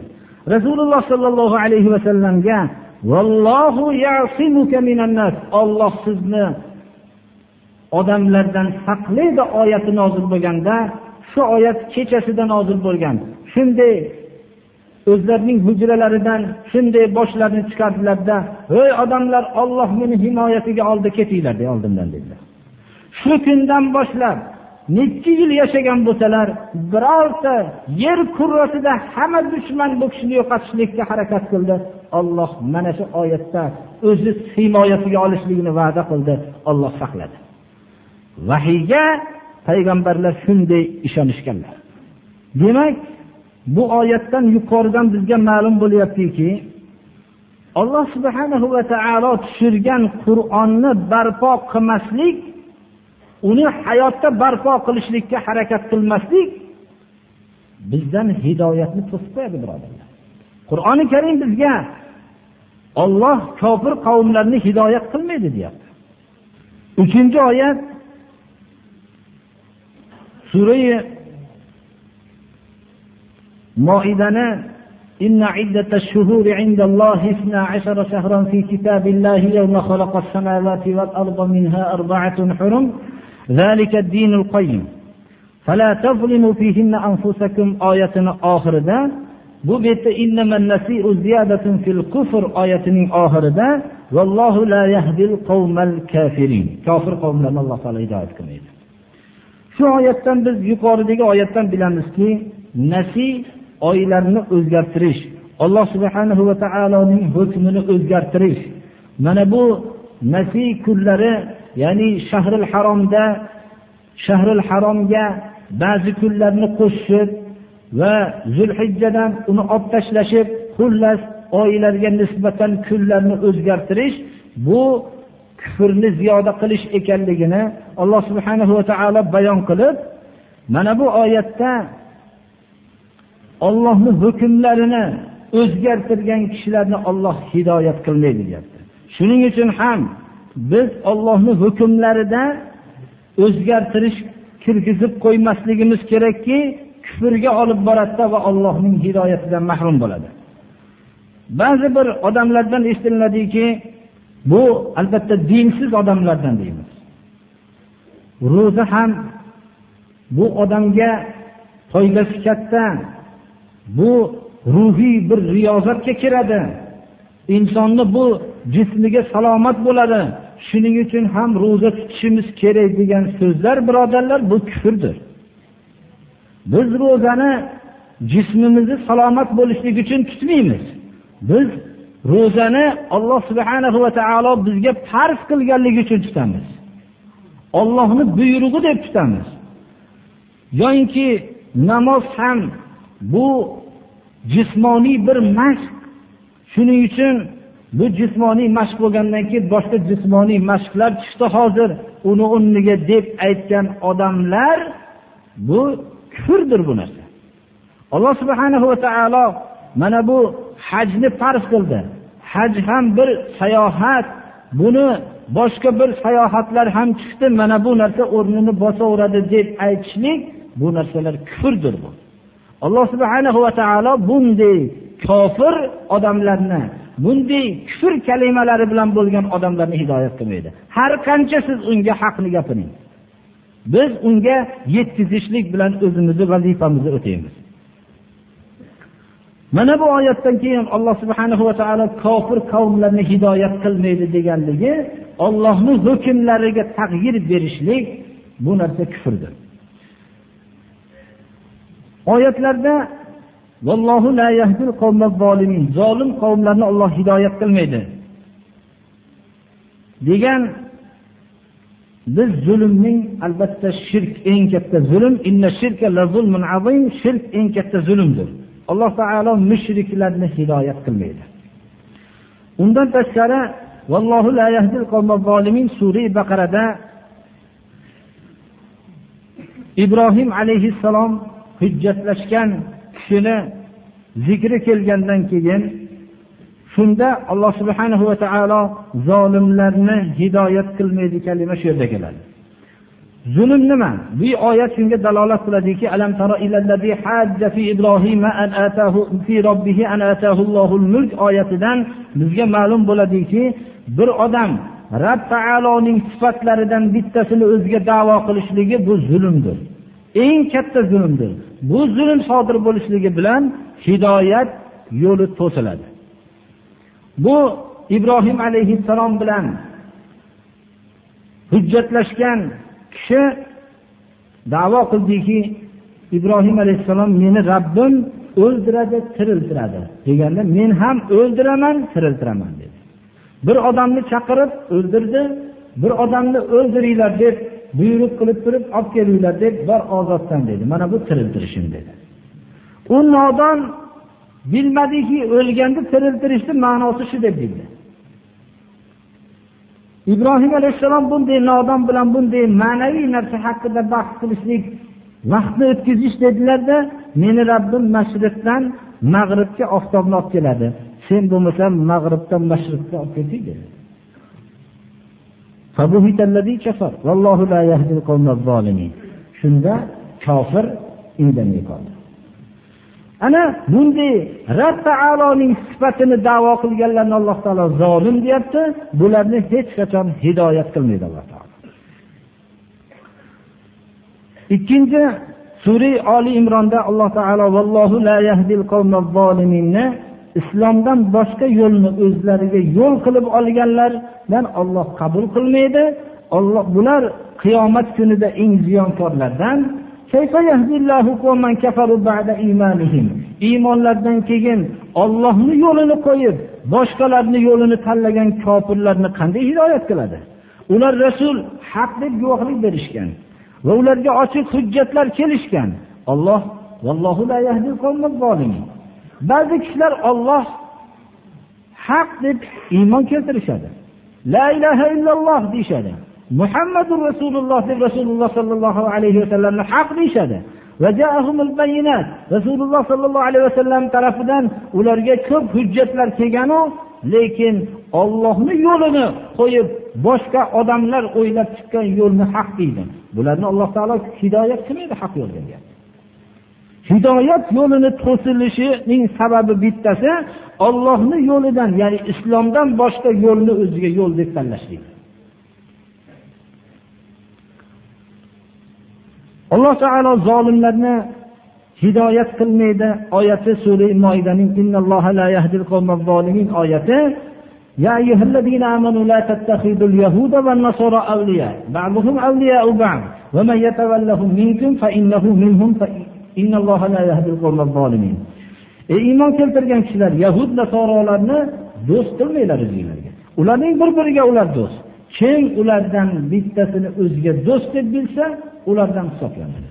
Rasululloh sollallohu alayhi vasallamga olloh sizni odamlardan saqlaydi oyati nozil bo'lganda shu oyat kechasida nozil bo'lgan. Shunday o'zlarining hujralaridan shunday boshlarini chiqardilarda ey odamlar olloh meni himoyasiga oldi ketinglar de oldimdan dedilar. Shu kundan boshlab nechi yil yashagan bo'lsalar birorta yer kurrasida hamma dushman bu kishini yo'qotishlikka harakat qildi. Olloh mana shu oyatda o'zi himoyasiga olishligini va'da qildi. Olloh saqladi. Vahiyga payg'ambarlar shunday ishonishganlar. Demak bu oyatdan yuqoridan bizga ma'lum bo'lyaptiki alloh subhanahu va taolo tushirgan qur'onni barpo qilmaslik uni hayotda barpo qilishlikka harakat qilmaslik bizdan hidoyatni to'sib qo'yadi birodarlar. Qur'oni karim bizga olloh kofir qavmlarni hidoyat qilmaydi deyapti. Uchinchi oyat surai moidani إن عدة الشهور عند الله اثنا عشر شهرا في كتاب الله يوم خلق السماوات والأرض منها أربعة حرم ذلك الدين القيم فلا تظلموا فيهن أنفسكم آية آخرة bu betda kufr oyatining oxirida vallohu la yahdil qavmal kafirin kofir qavmlarni alloh taolo hidoyat qilmaydi Shu oyatdan biz yuqoridagi oyatdan bilamizki nasiy oylarni o'zgartirish alloh subhanahu va taoloning hukmini o'zgartirish mana bu nasiy kunlari ya'ni shahril haromda shahril haromga ba'zi kunlarni qo'shib va zulhijjadan uni olib tashlashib xullas oylarga nisbatan kunlarni o'zgartirish bu kufrni ziyoda qilish ekanligini alloh subhanahu va taolo bayon qilib mana bu oyatda ollohni hukmlarini o'zgartirgan kishilarni olloh hidoyat qilmaydi deyapti. Shuning uchun ham biz ollohni hukmlarida o'zgartirish kirgizib qo'ymasligimiz kerakki kufrga olib boradida va allohning hidoyatidan mahrum bo'ladi. Ba'zi bir odamlardan eshitiladiki bu albatta dinsiz odamlardan deymiz. Ro'za ham bu odamga foydasi katta. Bu ruhiy bir riyozatga kiradi. Insonni bu jismiga salomat bo'ladi. Shuning uchun ham ro'za tutishimiz kerak degan so'zlar birodarlar bu kufrdir. Biz ro'zani jismimizni salomat bo'lishligi uchun tutmaymiz. Biz ro'zani alloh subhana va taolo bizga farz qilganligi uchun tutamiz. Ollohni buyrug'i deb tutamiz. Yoyinki namoz ham bu jismoniy bir mashq. Shuning uchun bu jismoniy mashq bo'lgandan keyin boshqa jismoniy mashqlar chiqdi hozir uni o'rniga deb aytgan odamlar bu kufrdir bu narsa. Alloh subhana va taolo mana bu hajni farz qildi. Haj ham bir sayohat. Buni boshqa bir sayohatlar ham chiqdi mana bu narsa o'rnini bosaveradi deb aytishlik bu narsalar kufrdir bu. Alloh subhana va taolo bunday kofir odamlarni bunday kufr kalimalari bilan bo'lgan odamlarni hidoyat qilmaydi. Har qancha siz unga haqni gapiring. Biz unga yetkazishlik bilan o'zimizni vazifamizni o'taymiz. Mana bu oyatdan keyin alloh subhanahu va taolo kofir qavmlarni hidoyat qilmaydi deganligi ollohni hukmlariga tag'yir berishlik bu narsa kufrdir. Oyatlarda zolim qavmlarni olloh hidoyat qilmaydi degan biz zulmning albatta shirk eng katta zulm shirk eng katta zulmdir alloh taolo mushriklarni hidoyat qilmaydi. Undan tashqari vallohu la yahdil sura baqarada ibrohim alayhissalom hujjatlashgan kishini zikri kelgandan keyin shunda alloh subhanahu va taolo zolimlarni hidoyat qilmaydi kalima shu yerda keladi. Zulm nima? Bu oyat shunga dalolat qiladiki alam tara ilallazi hajja fi ibrohima an atahu fi robbihi an atahu allohul mulk oyatidan bizga ma'lum bo'ladiki bir odam rob taoloning sifatlaridan bittasini o'ziga davo qilishligi bu zulmdir. Eng katta zulmdir. Bu zulm sodir bo'lishligi bilan hidoyat yo'li to'siladi. Bu ibrohim alayhissalom bilan hujjatlashgan kishi davo qildiki ibrohim alayhissalom meni rabbim o'ldiradi tiriltiradi. Deganda men ham o'ldiraman tiriltiraman dedi. Bir odamni chaqirib o'ldirdi bir odamni o'ldiringlar deb buyruq qilib turib olib kelinglar deb bor ozodsan dedi. Mana bu tiriltirishim dedi. U nodon bilmadiki o'lganni tiriltirishni ma'nosi shu deb bildi ibrohim alayhissalom bunday nodon bilan bunday ma'naviy narsa haqida bahs qilishlik vaqtni o'tkazish dedilarda meni rabbim mashriqdan mag'ribga oftobni olib keladi. Sen bo'lmasam mag'ribdan mashriqqa olib keting dedi. Shunda kofir indamay qoldi. Ana bunday rab taoloning sifatini davo qilganlarni alloh taolo zolim deyapti. Bularni hech qachon hidoyat qilmaydi alloh taolo. Ikkinchi sura oli imronda alloh taolo vallohu la yahdil islomdan boshqa yo'lni o'zlariga yo'l qilib olganlardan olloh qabul qilmaydi. Olloh bular qiyomat kunida eng ziyonkorlardan iymonlaridan keyin ollohni yo'lini qo'yib boshqalarni yo'lini tanlagan kofirlarni qanday hidoyat qiladi ular rasul haq deb guvohlik berishgan va ularga ochiq hujjatlar kelishgan. Olloh ba'zi kishilar olloh haq deb iymon keltirishadi. La ilaha illalloh deyishadi. Muhammadu rasululloh deb rasululloh sollallohu alayhi vasallamni haq deyishadi. Rasululloh sollallohu alayhi vasallam tarafidan ularga ko'p hujjatlar kelganu lekin ollohni yo'lini qo'yib boshqa odamlar o'ylab chiqqan yo'lni haq deydi. Bularni alloh taolo hidoyat qilmaydi haq yo'lga hidoyat yo'lini to'silishining sababi bittasi ollohni yo'lidan ya'ni islomdan boshqa yo'lni o'ziga yo'l deb tanlashlik alloh taolo zolimlarni hidoyat qilmaydi oyati sura moidaning oyati يا أيها الذين آمنوا لا تتخذوا اليهود والنصارى أولياء بعضهم أولياء بعض ومن يتولهم منكم فإنه منهم إن الله لا يهدي القوم الظالمين ey iymon keltirgan kishilar yahud nasorolarni do'st qilmanglar o'zinglarga ularning bir biriga ular do'st kim ulardan bittasini o'ziga do'st deb bilsa ulardan hisoblanadi.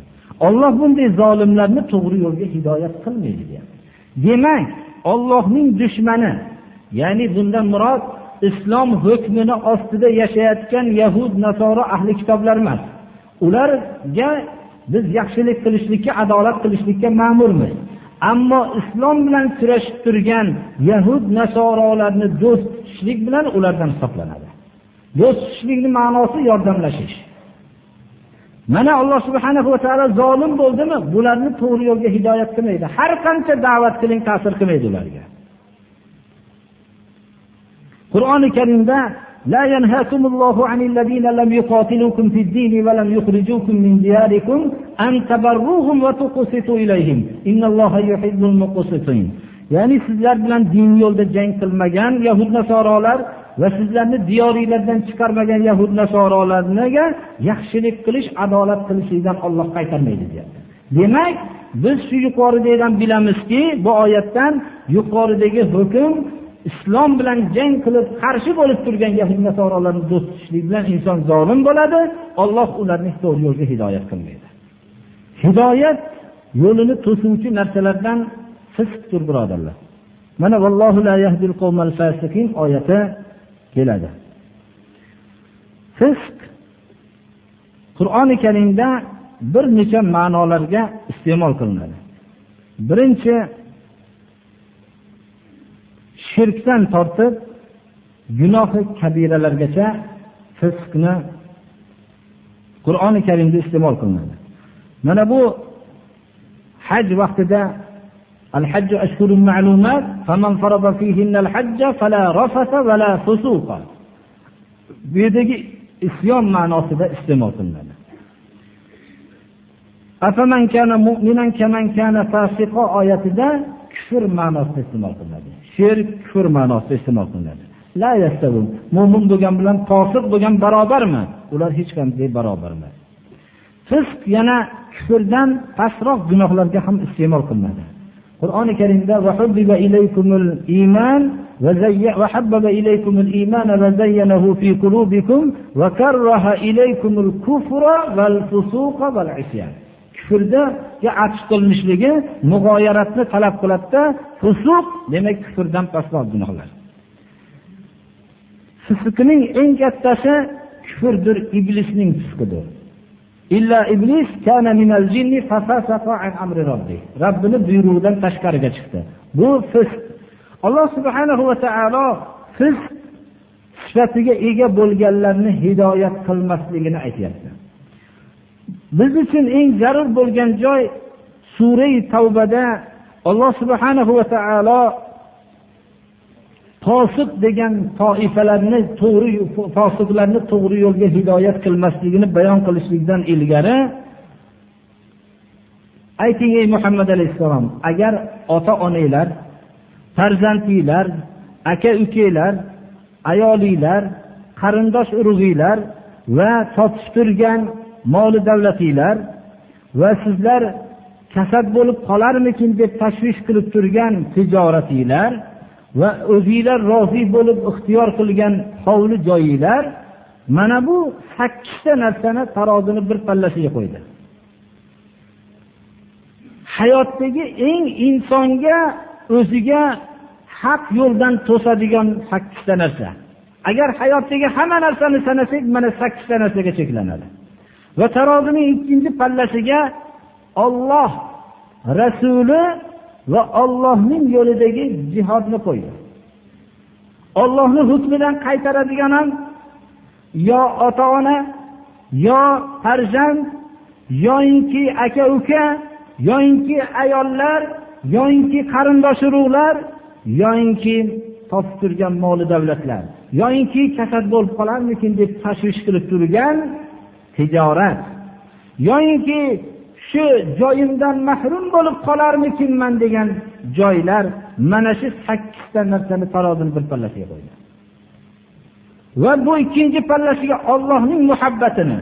Olloh bunday zolimlarni to'g'ri yo'lga hidoyat qilmaydi deyapti. Demak ollohning dushmani ya'ni bundan murod islom hukmini ostida yashayotgan yahud nasoro ahli kitoblar emas. Ularga biz yaxshilik qilishlikka adolat qilishlikka ma'murmiz. Ammo islom bilan kurashib turgan yahud nasorolarni do'st tutishlik bilan ulardan hisoblanadi. Do'st tutishlikni ma'nosi yordamlashish. mana alloh subhana va taolo zolim bo'ldimi bularni to'g'ri yo'lga hidoyat qilmaydi har qancha da'vat qiling ta'sir qilmaydi ularga qur'oni karimda لا ينهاكم الله عن الذين لم يقاتلوكم في الدين ولم يخرجوكم من دياركم أن تبروهم وتقسطوا إليهم إن الله يحب المقسطين ya'ni sizlar bilan din yo'lida jang qilmagan yahud nasorolar va sizlarni diyoringlardan chiqarmagan yahud nasorolarga yaxshilik qilish adolat qilishlikdan olloh qaytarmaydi deyapti. Demak biz shu yuqoridagidan bilamizki bu oyatdan yuqoridagi hukm islom bilan jang qilib qarshi bo'lib turgan yahud nasorolarni do'st tutishlik bilan inson zolim bo'ladi olloh ularni to'g'ri yo'lga hidoyat qilmaydi. Hidoyat yo'lini to'suvchi narsalardan fisqdir birodarlar. Mana vallohu la yahdil oyati keladi. Fisq qur'oni karimda bir necha ma'nolarga iste'mol qilinadi. Birinchi shirkdan tortib gunohi kabiralargacha fisqni qur'oni karimda iste'mol qilinadi. Mana bu haj vaqtida الحج أشهر معلومات فمن فرض فيهن الحج فلا رفث ولا فسوق bu yerdagi isyon ma'nosida iste'mol qilinadi oyatida kufr ma'nosida iste'mol qilinadi shirk kufr ma'nosida iste'mol qilinadi mo'min bo'lgan bilan kofir bo'lgan barobarmi ular hech qanday barobar emas fisq yana kufrdan pastroq gunohlarga ham iste'mol qilinadi qur'oni karimda وحبب إليكم الإيمان وزينه في قلوبكم وكره إليكم الكفر والفسوق والعصيان kufrga atf qilinishligi mug'oyaratni talab qiladida fusuq demak kufrdan pastroq gunohlar fisqning eng kattasi kufrdir iblisning fisqidir Illa iblis kana minal jinni fafasaqa an amri rabbih. Rabbini buyrug'idan tashqariga chiqdi. Bu fisq. Alloh subhanahu va taolo fisq sifatiga ega bo'lganlarni hidoyat qilmasligini aytyapti. Biz uchun eng zarur bo'lgan joy surai tavbada alloh subhanahu va taolo fosiq degan toifalarni to'g'ri fosiqlarni to'g'ri yo'lga hidoyat qilmasligini bayon qilishlikdan ilgari ayting ey muhammad alayhissalom agar ota onanglar farzandinglar aka ukanglar ayolinglar qarindosh urug'inglar va topib turgan moli davlatinglar va sizlar kasad bo'lib qolarmikin deb tashvish qilib turgan tijoratinglar va o'zinglar rozi bo'lib ixtiyor qilgan hovli joyinglar mana bu sakkizta narsani tarozini bir pallasiga qo'ydi. Hayotdagi eng insonga o'ziga haq yo'ldan to'sadigan sakkizta narsa. Agar hayotdagi hamma narsani sanasak mana sakkizta narsaga cheklanadi. Va tarozining ikkinchi pallasiga olloh rasuli va Allohning yo'lidagi jihodni qo'ydi. Ollohni hukmidan qaytaradigan ham yo ota ona yo farzand yoinki aka uka yoinki ayollar yoinki qarindosh urug'lar yoinki topib turgan moli davlatlar yoinki kasad bo'lib qolarmikin deb tashvish qilib turgan tijorat yoinki shu joyimdan mahrum bo'lib qolarmikinman degan joylar mana shu sakkizta narsani tarozini bir pallasiga qo'ydi. Va bu ikkinchi pallasiga ollohning muhabbatini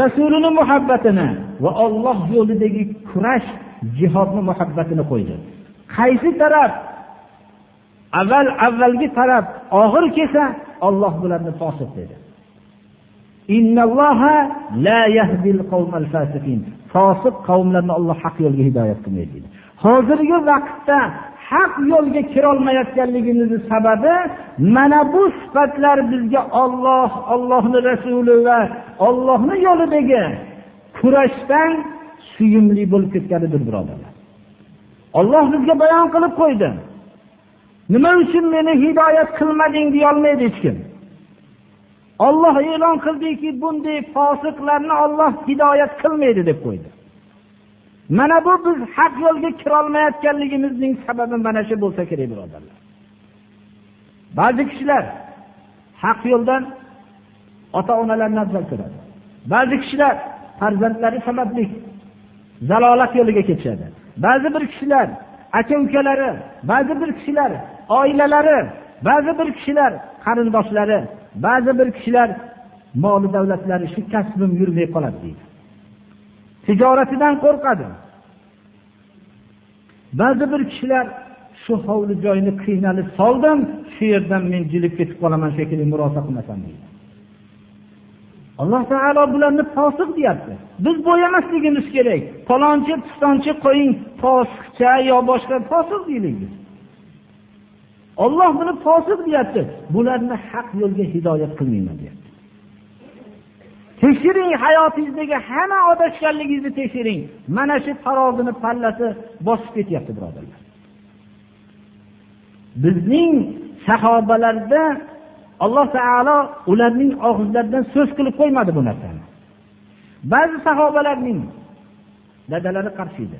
rasulini muhabbatini va olloh yo'lidagi kurash jihodni muhabbatini qo'ydi. Qaysi taraf avval avvalgi taraf og'ir kelsa olloh bularni fosiq dedi. Fosiq qavmlarni Alloh haq yo'lga hidoyat qilmaydi deydi. Hozirgi vaqtda haq yo'lga kira olmayotganligimizning sababi mana bu sifatlar bizga Alloh, Allohning rasuli va Allohning yo'lidagi kurashdan suyumli bo'lib ketganidir birodarlar. Alloh bizga bayon qilib qo'ydi. Nima uchun meni hidoyat qilmading deyolmaydi hech kim. Olloh e'lon qildiki bunday fosiqlarni olloh hidoyat qilmaydi deb qo'ydi. Mana bu biz haq yo'lga kirolmayotganligimizning sababi mana shu bo'lsa kerak birodarlar. Ba'zi kishilar haq yo'ldan ota onalarini afzal ko'radi. Ba'zi kishilar farzandlari sababli zalolat yo'liga ketishadi. Ba'zi bir kishilar aka ukalari ba'zi bir kishilar oilalari ba'zi bir kishilar qarindoshlari ba'zi bir kishilar moli davlatlari shu kasbim yurmay qoladi deydi. Tijoratidan qo'rqadi. Ba'zi bir kishilar shu hovli joyni qiynalib soldim shu yerdan men jilib ketib qolaman shekilli murosa qilmasam deydi. Alloh taolo bularni fosiq deyapti. Biz bo'yamasligimiz kerak. Falonchi pistonchi qo'ying fosiqcha yo boshqa fosiq deylik biz. Alloh buni fosiq deyapti. Bularni haq yo'lga hidoyat qilmayman deyapti. Tekshiring hayotingizdagi hamma adashganligingizni tekshiring. Mana shu tarozini pallasi bosib ketyapti birodarlar. Bizning sahobalarda alloh taolo ularning og'izlaridan so'z qilib qo'ymadi bu narsani. Ba'zi sahobalarning dadalari qarshi edi.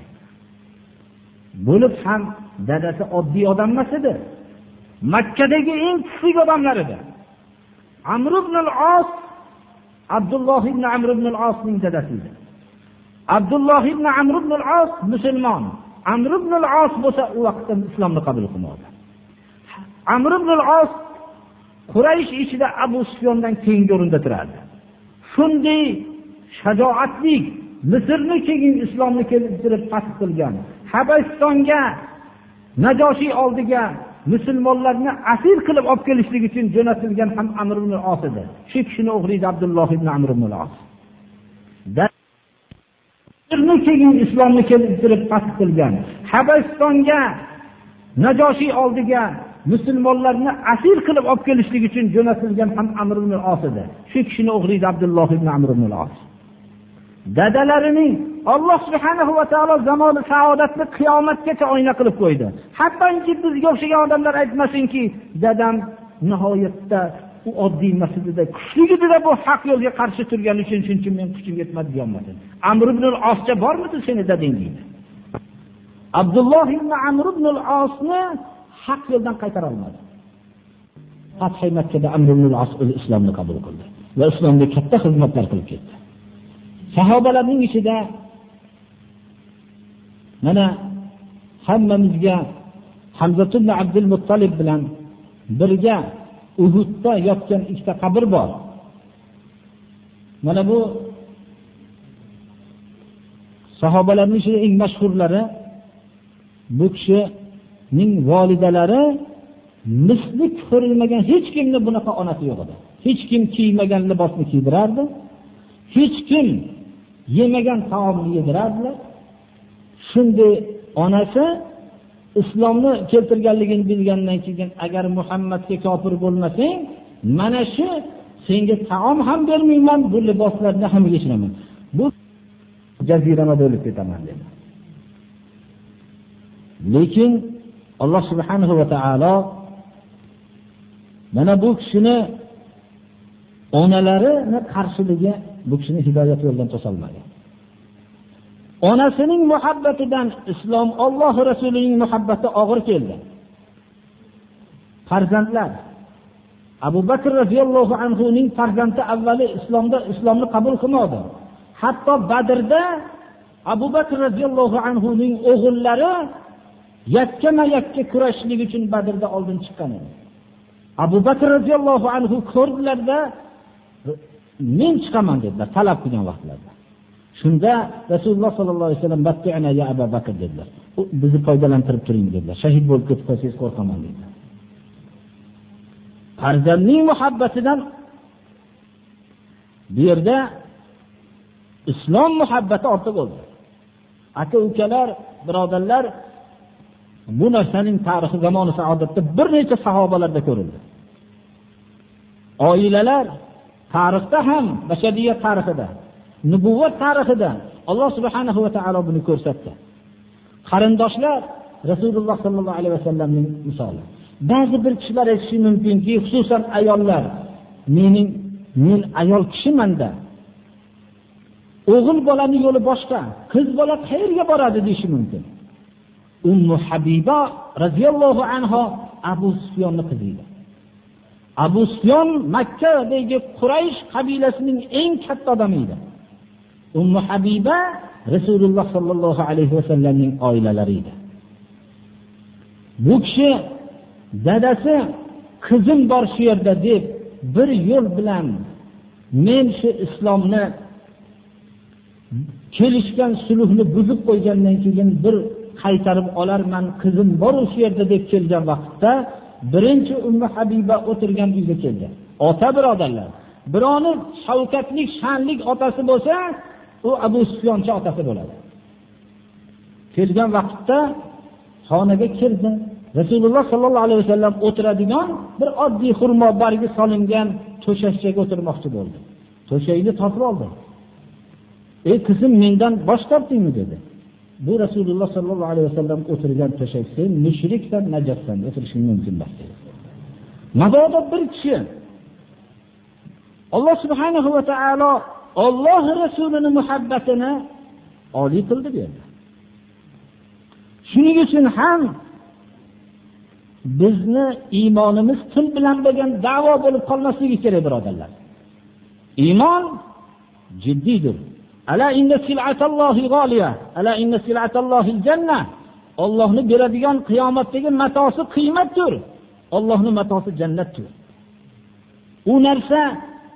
Bo'lib ham dadasi oddiy odam emas edi. Makkadagi eng kuchli odamlar edi amr ibn os abdulloh ibn amr ibn osning dadasi edi abdulloh ibn amr ibn os musulmon. Amr ibn os bo'lsa u vaqtda islomni qabul qilmadi amr ibn os quraysh ichida abu sufyondan keyingi o'rinda turardi. Shunday shajoatli misrni keyin islomni keltirib fath qilgan habasistonga najoshiy oldiga musulmonlarni asir qilib olib kelishlik uchun jo'natilgan ham amr ibn os edi. Shu kishini o'g'li edi abdulloh ibn amr ibn os keyin islomni keltirib fath qilgan habasistonga najoshiy oldiga musulmonlarni asir qilib olib kelishlik uchun jo'natilgan ham amr ibn os edi. Shu kishini o'g'li edi abdulloh ibn amr ibn os dadalarining alloh subhanahu va taolo zamoni saodatni qiyomatgacha oyna qilib qo'ydi. Hattoki bizga o'xshagan odamlar aytmasinki dadam nihoyatda u oddiy emas edida kuchli edida bu haq yo'lga qarshi turgani uchun shuning uchun men kuchim yetmadi deyolmasin. Amr ibn osga bormidi seni dadang deydi. Abdulloh ibn amr ibn osni haq yo'ldan qaytara olmadi. Fathi makkada amr ibn os islomni qabul qildi va islomga katta xizmatlar qilib ketdi. Sahobalarning ichida mana hammamizga hamzatun abdul muttolib bilan birga uhudda yotgan ikkita qabr bor. Mana bu sahobalarning ichida eng mashhurlari bu kishining volidalari misli ko'rilmagan hech kimni bunaqa onasi yo'q edi. Hech kim kiymagan libosni kiydirardi hech kim yemagan taomni yedirardilar shunday onasi islomni keltirganligini bilgandan keyin agar muhammadga kofir bo'lmasang mana shu senga taom ham bermayman bu liboslarni ham yechiraman. Bu jaziramada o'lib ketaman dedi. Lekin alloh subhanahu va taolo mana bu kishini onalarini qarshiligi bu kishini hidoyat yo'lidan to'solmagan onasining muhabbatidan islom Alloh rasulining muhabbati og'ir keldi. Farzandlar. Abu bakr roziyallohu anhuning farzandi avvali islomda islomni qabul qilmadi. Hatto badrda abu bakr roziyallohu anhuning o'g'illari yakkama yakka kurashishlik uchun badrda oldin chiqqan edi. Abu bakr roziyallohu anhu ko'rdilarda men chiqaman dedilar talab qilgan vaqtlarda. Shunda rasululloh sollallohu alayhi vasallam ya abu bakr dedilar. Bizni foydalantirib turing dedilar. Shahid bo'lib ketib qolsangiz qo'rqaman dedilar. Farzandning muhabbatidan bu yerda islom muhabbati ortiq bo'ldi. Aka ukalar birodarlar bu narsaning tarixi zamoni saodatda bir necha sahobalarda ko'rildi. Oilalar tarixda ham bashariyat tarixida nubuvvat tarixida alloh subhanahu va taolo buni ko'rsatdi. Qarindoshlar rasululloh sollallohu alayhi vasallamning misoli. Ba'zi bir kishilar aytishi mumkinki xususan ayollar mening men ayol kishimanda o'g'il bolani yo'li boshqa qiz bola qayerga boradi deyishi mumkin. Ummu habiba roziyallohu anhu abu sufyonni qizi edi abu sufyon makkadagi quraysh qabilasining eng katta odami edi. Ummu habiba rasululloh sollallohu alayhi vasallamning oilalari edi bu kishi dadasi qizim bor shu yerda deb bir yo'l bilan men shu islomni kelishgan sulhni buzib qo'ygandan keyin bir qaytarib olarman qizim boru shu yerda deb kelgan vaqtda birinchi ummu habiba o'tirgan uyga keldi. Ota birodarlar birovni shavkatlik sha'nlik otasi bo'lsa u abu sufyoncha otasi bo'ladi. Kelgan vaqtda xonaga kirdi. Rasululloh sollallohu alayhi vasallam o'tiradigan bir oddiy xurmo bargi solingan to'shakchaga o'tirmoqchi bo'ldi. To'shakni topib oldi. Ey qizim mendan bosh tortdingmi dedi. Bu rasululloh sollallohu alayhi vasallam o'tirgan to'shak sen mushriksan najossan o'tirishing mumkin emas mabodo bir kishi alloh subhanahu va taolo olloh rasulini muhabbatini oliy qildi bu yerda. Shuning uchun ham bizni iymonimiz til bilan bo'lgan davo bo'lib qolmasligi kerak birodarlar. Iymon jiddiydir ollohni beradigan qiyomatdagi matosi qiymatdir. Ollohni matosi jannatdir. U narsa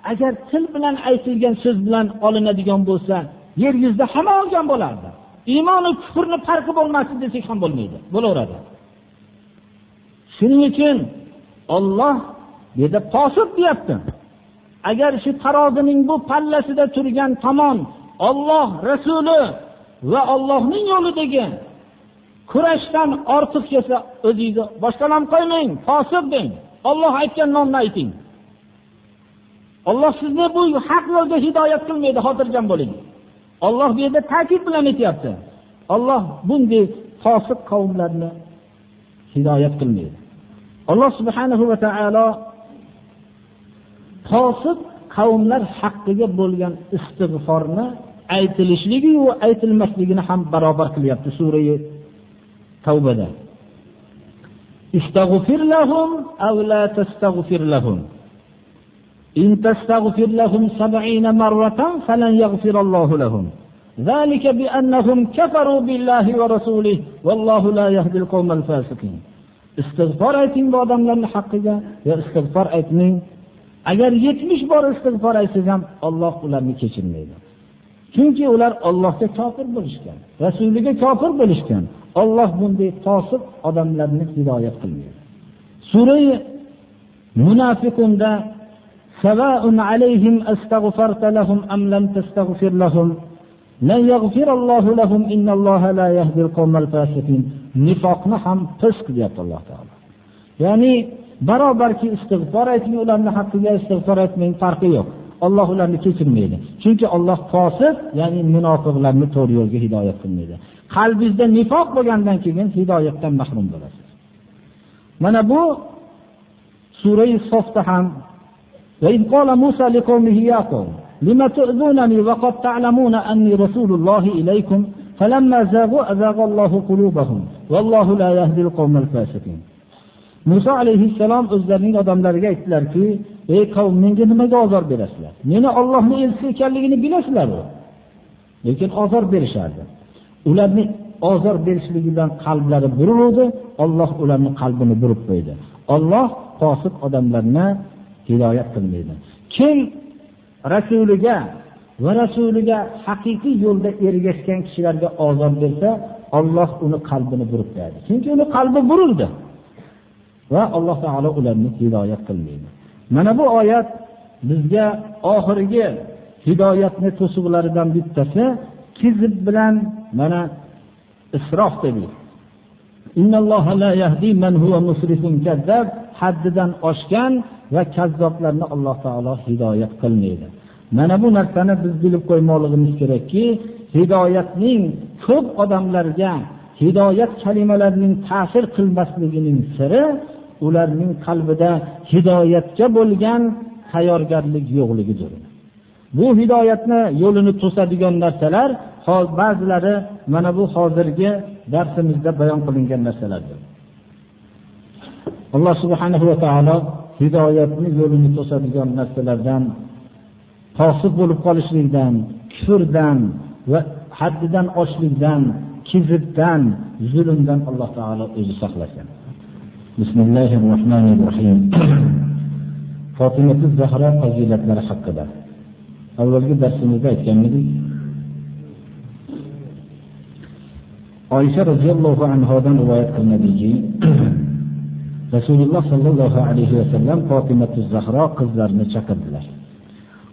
agar til bilan aytilgan so'z bilan olinadigan bo'lsa yer yuzida hamma olgan bo'lardi. Iymonu kufrni farqi bo'lmasdi desak ham bo'lmaydi bo'laveradi. Shuning uchun olloh bu yerda posib deyapti. Agar shu tarozining bu pallasida turgan tomon olloh rasuli va ollohning yo'lidagi kurashdan ortiq kelsa o'zingizni boshqa nom qo'ymang posib deng. Olloh aytgan nomni ayting. olloh sizni bu haq yo'lga hidoyat qilmaydi xotirjam bo'ling. Olloh bu yerda ta'kid bilan aytyapti. Olloh bunday fosiq qavmlarni hidoyat qilmaydi. Alloh subhanahu va taolo fosiq qavmlar haqqiga bo'lgan istig'forni aytilishligi va aytilmasligini ham barobar qilyapti sura tavbada. Istag'fir lahum av la tastag'fir lahum. إن تستغفر لهم سبعين مرة فلن يغفر الله لهم ذلك بأنهم كفروا بالله ورسوله والله لا يهدي القوم الفاسقين istig'for ayting bu odamlarni haqqiga yo istig'for aytmang agar yetmish bor istig'for aytsangiz ham olloh ularni kechirmaydi chunki ular ollohga kofir bo'lishgan rasuliga kofir bo'lishgan olloh bunday fosiq odamlarni hidoyat qilmaydi surai munafiqunda سواء عليهم استغفرت لهم أم لم تستغفر لهم لن يغفر الله لهم إن الله لا يهدي القوم الفاسقين nifoqni ham fisq deyapti alloh taolo ya'ni barobarki istig'for ayting ularni haqqiga istig'for aytmang farqi yo'q olloh ularni kechirmaydi chunki olloh fosiq ya'ni munofiqlarni to'g'ri yo'lga hidoyat qilmaydi qalbingizda nifoq bo'lgandan keyin hidoyatdan mahrum bo'lasiz mana bu surai sofda ham وإذ قال موسى لقومه يا قوم لم تؤذونني وقد تعلمون أني رسول الله إليكم فلما زاغوا أزاغ الله قلوبهم والله لا يهدي القوم الفاسقين muso alayhissalom o'zlarining odamlariga aytdilarki ey qavm menga nimaga ozor berasizlar meni ollohni elchisi ekanligini bilasizlaru lekin ozor berishardi ularni ozor berishligi bilan qalblari buriluvdi olloh ularni qalbini burib qo'ydi olloh fosiq odamlarni hidoyat qilmaydi. Kim rasuliga va rasuliga haqiqiy yo'lda ergashgan kishilarga ozor bersa olloh uni qalbini burib qo'yadi. Chunki uni qalbi burildi. Va alloh taolo ularni hidoyat qilmaydi. Mana bu oyat bizga oxirgi hidoyatni to'siqlaridan bittasi kizib bilan mana isrof dedik innalloha la yahdi man huwa musrifun kazzab haddidan oshgan va kazzoblarni alloh taolo hidoyat qilmaydi. Mana bu narsani biz bilib qo'ymoqligimiz kerakki hidoyatning ko'p odamlarga hidoyat kalimalarining ta'sir qilmasligining siri ularning qalbida hidoyatga bo'lgan tayyorgarlik yo'qligidir. Bu hidoyatni yo'lini to'sadigan narsalar ba'zilari mana bu hozirgi darsimizda bayon qilingan narsalardir. Alloh subhanahu va taolo hidoyatni yo'lini to'sadigan narsalardan fosiq bo'lib qolishlikdan kufrdan va haddidan oshlikdan kizibdan zulmdan alloh taolo o'zi saqlasin. Bismillahi rohmanir rohim fotimati zahro fazilatlari haqida. Avvalgi darsimizda aytgan oysha roziyallohu anhodan rivoyat qilinadiki [CLEARS THROAT] rasululloh sollallohu alayhi vasallam fotimatu zahro qizlarini chaqirdilar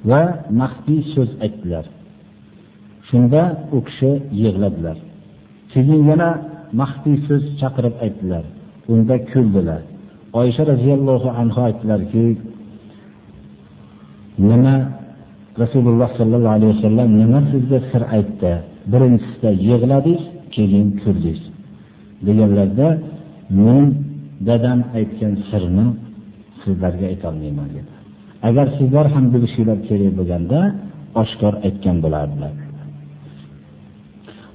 va maxfiy so'z aytdilar. Shunda u kishi yig'ladilar. Keyin yana maxfiy so'z chaqirib aytdilar. Unda kuldilar. Oysha roziyallohu anha aytdilarki nima rasululloh sollallohu alayhi vasallam nima sizga sir aytdi? Birinchisida yig'ladingiz keyin ko'rdik deganlarda men dadam aytgan sirni sizlarga aytolmayman dedi. Agar sizlar ham bilishinglar kerak bo'lganda oshkor aytgan bo'lardilar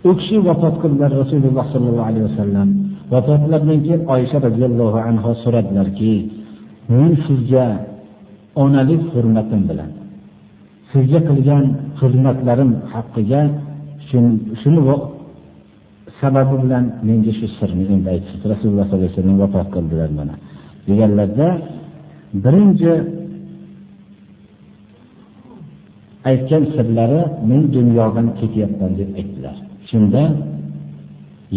u kishi vafot qildilar rasululloh sollallohu alayhi vasallam. Vafotlaridan keyin oysha roziyallohu anhu so'radilarki men sizga onalik hurmatim bilan sizga qilgan xizmatlarim haqqiga shuni sababi bilan menga shu sirni endi aytishdi rasululloh sollallohu alayhi vasallam vafot qildilar mana. Deganlarda birinchi aytgan sirlari men dunyodan ketyapman deb aytdilar. Shunda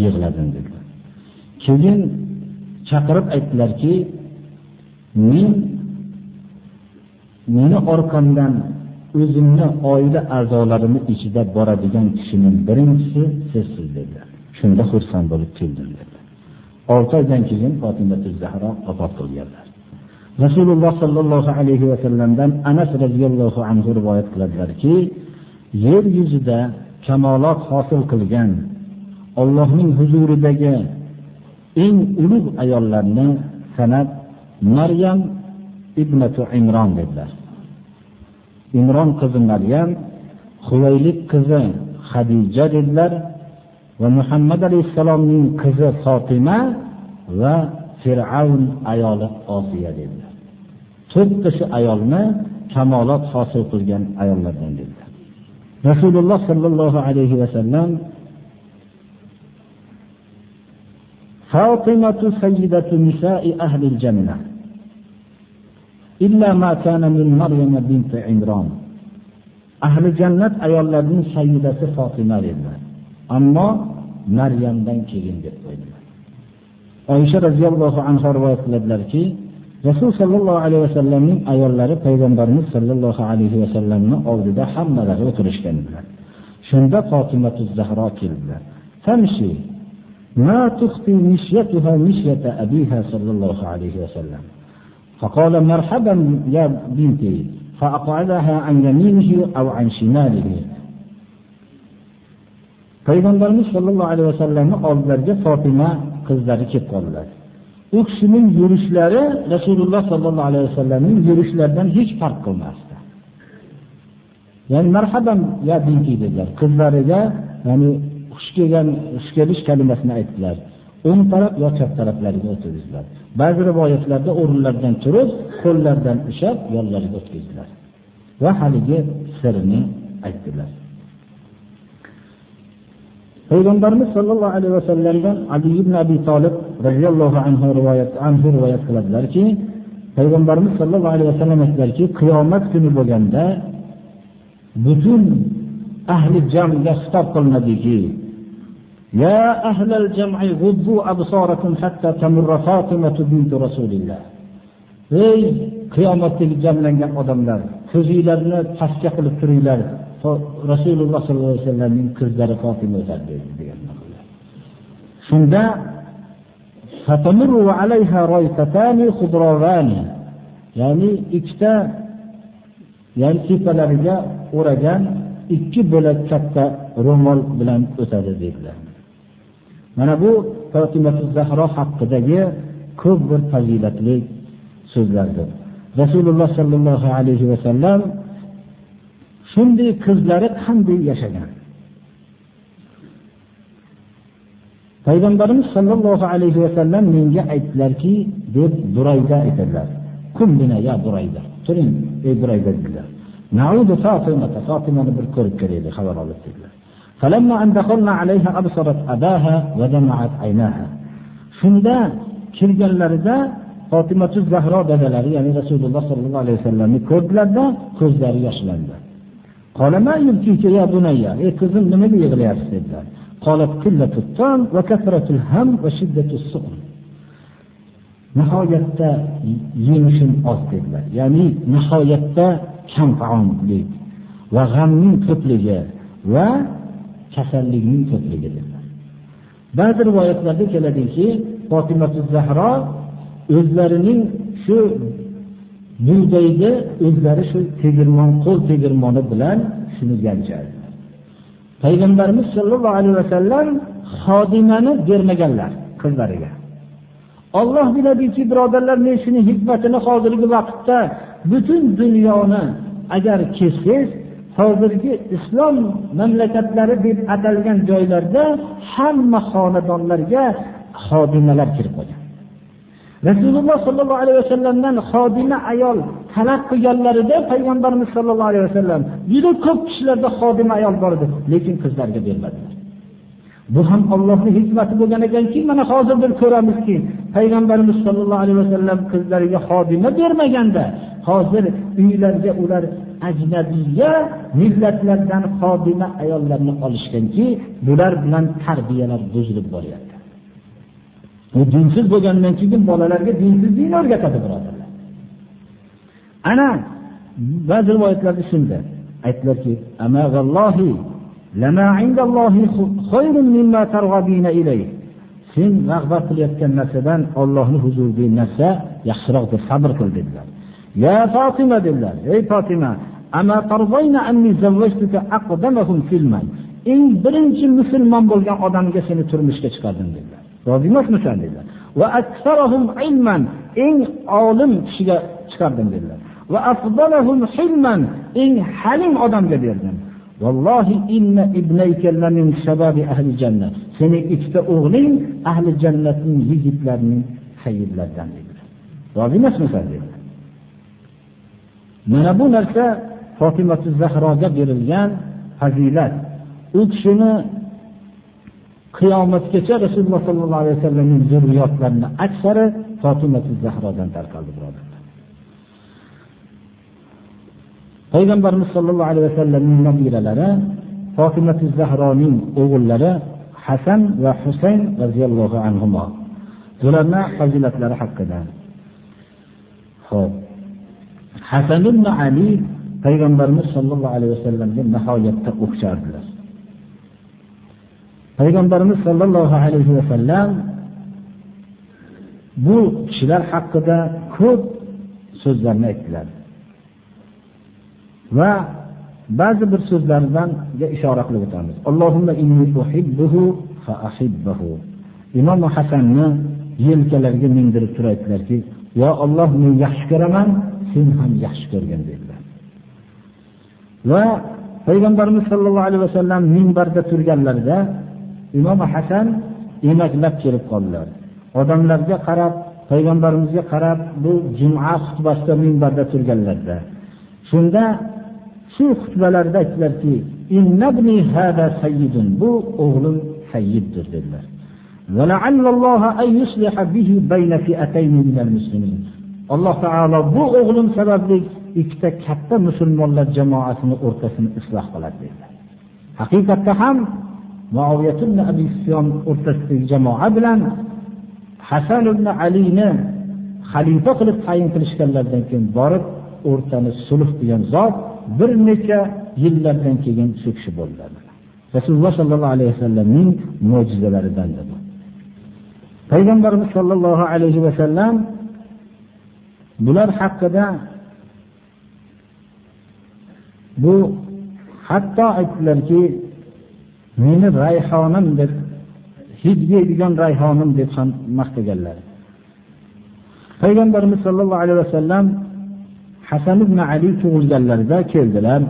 yig'ladim dedilar keyin chaqirib aytdilarki men meni orqamdan o'zimni oila a'zolarimni ichida boradigan kishining birinchisi sizsiz dedilar. Shunda xursand bo'lib keldim dedi 6 oydan keyin fotima zahro vafot qilganlar. Rasululloh sallallohu alayhi vasallamdan anas radhiyallohu anhu rivoyat qiladilarki yer yuzida kamolot hosil qilgan Allohning huzuridagi eng ulug' ayollarni sanab Maryam ibnatu Imron dedilar. Imron qizi Maryam, Xuvaylid qizi Xadija dedilar. va Muhammad alayhisalomning qizi Fatima va Fir'avn ayoli Osiya dedilar. To'rtta shu ayolni kamolot hosil qilgan ayollardan dedilar. Rasululloh sallallohu alayhi va sallam Fatimatu sayyidatu nisa'i ahli al-jannah illa ma kana min Maryam bint Imran. Ahli jannat ayollarining sayyidasi Fatima dedilar. Ammo Maryamdan keyin deb qo'ydilar. Oysha radhiyallohu anha rivoyat qiladilarki, Rasul sallallohu alayhi vasallamning ayollari payg'ambarimiz sallallohu alayhi vasallamning oldida hammalari o'tirishgan edilar. Shunda Fatima Zahro keldilar. Tamshi ما تخفي مشيتها مشية أبيها صلى الله عليه وسلم فقال مرحبا يا بنتي فأقعدها عن يمينه أو عن شماله Payg'ambarimiz sollallohu alayhi vasallamni oldilariga fotima qizlari kelib qoldilar. U kishining yurishlari rasululloh sollallohu alayhi vasallamning yurishlaridan hech farq qilmasdi. Ya'ni marhaban ya binti dedilar. Qizlariga ya'ni xush kelgan xush kelish kalimasini aytdilar. O'ng taraf yo chap taraflariga o'tkazdilar ba'zi rivoyatlarda o'rinlaridan turib qo'llaridan ushlab yonlariga o'tkazdilar. Va haligi sirni aytdilar. payg'ambarimiz sollallohu alayhi vasallamdan ali ibn abi tolib roziyallohu anhu rivoyat anhu rivoyat qiladilarki payg'ambarimiz sollallohu alayhi vasallam aytdilarki qiyomat kuni bo'lganda butun ahli jamga xitob qilinadiki يا أهل الجمع غضوا أبصاركم حتى تمر فاطمة بنت رسول الله ey qiyomatdagi jamlangan odamlar ko'zinglarni pastga qilib turinglar rasululloh sollallohu alayhi vasallamning qizlari Fatima o'tadi degan shunda ya'ni ikkita ya'ni tepalariga o'ragan ikki bo'lak katta ro'mol bilan o'tadi dedilar. Mana bu Fatima Zahro haqidagi ko'p bir fazilatli so'zlardir. Rasululloh sollallohu alayhi vasallam shunday qizlari qanday yashagan payg'ambarimiz sollallohu alayhi vasallam menga aytdilarki deb burayda aytadilar kumbina ya burayda turing ey burayda dedilar fotimani bir ko'rib kelaylik xabar olib dedilar فلما أن دخلنا عليها أبصرت أباها ودمعت عيناها shunda kirganlarida Fatimatu Zahro dadalari, ya'ni Rasululloh sollallohu alayhi vasallamni ko'rdilarda ko'zlari yoshlandi. Ey qizim nimaga yig'layapsiz dedilar. Qolat qillatut va kasratul ham va shiddatus suqm. Nihoyatda yemishim oz dedilar. Ya'ni nihoyatda kam taomlik va g'amning ko'pligi va kasallikning ko'pligi dedilar. Ba'zi rivoyatlarda keladiki, Fatimatu Zahro o'zlarining shu bug'doyni o'zlari shu tegirmon qo'l tegirmoni bilan shuni payg'ambarimiz sollallohu alayhi vasallam xodimani bermaganlar qizlariga. Olloh biladiki birodarlar men shuni hikmatini hozirgi vaqtda butun dunyoni agar kelsangiz hozirgi islom mamlakatlari deb atalgan joylarda hamma xonadonlarga xodimalar kirib qolgan. Rasululloh sollallohu alayhi vasallamdan xodima ayol talab qilganlarida payg'ambarimiz sollallohu alayhi vasallam juda ko'p kishilarda xodima ayol bor edi lekin qizlarga bermadilar. Bu ham Allohning hikmati bo'lgan ekanki mana hozir bir ko'ramizki payg'ambarimiz sollallohu alayhi vasallam qizlariga xodima bermaganda hozir uylarga ular ajnabiya millatlardan xodima ayollarni olishganki bular bilan tarbiyalar buzilib boryapti. U dinsiz bo'lgandan keyin bolalarga dinsizlikni o'rgatadi birodarlar. Ana ba'zi rivoyatlarda shunda. Aytdilarki sen rag'bat qilayotgan narsadan Allohning huzuridagi narsa yaxshiroqdir, sabr qil dedilar. Ya Fatima dedilar. Ey fotima eng birinchi musulmon bo'lgan odamga seni turmushga chiqardim dedilar. Rozi emasmisan dedilar. Va aksarahum ilman eng olim kishiga chiqardim dedilar. Va afdalahum hilman eng halim odamga berdim. Vallohi inna ibnayka min shababi ahli janna. Seni ikkita o'g'ling ahli jannatning yigitlarining sayyidlaridan dedilar. Rozi emasmisan dedilar. Mana bu narsa fotimatu zahroga berilgan fazilat. U kishini qiyomatgacha rasululloh sollallohu alayhi vasallamning zurriyotlarini aksari fotimatu zahrodan tarqaldi birodarlar. Payg'ambarimiz sollallohu alayhi vasallamning nabiralari fotimatu zahroning o'g'illari hasan va husayn roziyallohu anhu bularni fazilatlari haqida. Ho'p hasan ibn ali payg'ambarimiz sollallohu alayhi vasallamga nihoyatda o'xshardilar. Payg'ambarimiz sollallohu alayhi vasallam bu kishilar haqida ko'p so'zlarni aytdilar. Va ba'zi bir so'zlaridan ishora qilib o'tamiz. Imom hasanni yelkalariga mindirib turib aytdilarki yo olloh men yaxshi ko'raman sen ham yaxshi ko'rgin dedilar. Va payg'ambarimiz sollallohu alayhi vasallam minbarda turganlarida imom hasan emaklab kelib qoldilar. Odamlarga qarab payg'ambarimizga qarab bu juma xutbasida minbarda turganlarda shunda shu xutbalarida aytdilarki bu o'g'lim sayyiddir dedilar. Alloh taolo bu o'g'lim sababli ikkita katta musulmonlar jamoasini o'rtasini isloh qiladi dedilar. Haqiqatda ham abi sufyon o'rtasidagi jamoa bilan hasan ibn alini xalifa qilib tayin qilishganlaridan keyin borib o'rtani sulh degan zot bir necha yillardan keyin shu kishi bo'ldilar rasululloh sollallohu alayhi vasallamning mo'jizalaridan edi. payg'ambarimiz sollallohu alayhi vasallam bular haqida bu hatto aytdilarki meni rayhonim deb hid yeydigan rayhonim deb ham maqtaganlar payg'ambarimiz sollallohu alayhi vasallam hasan ibn ali tug'ilganlarida keldilar.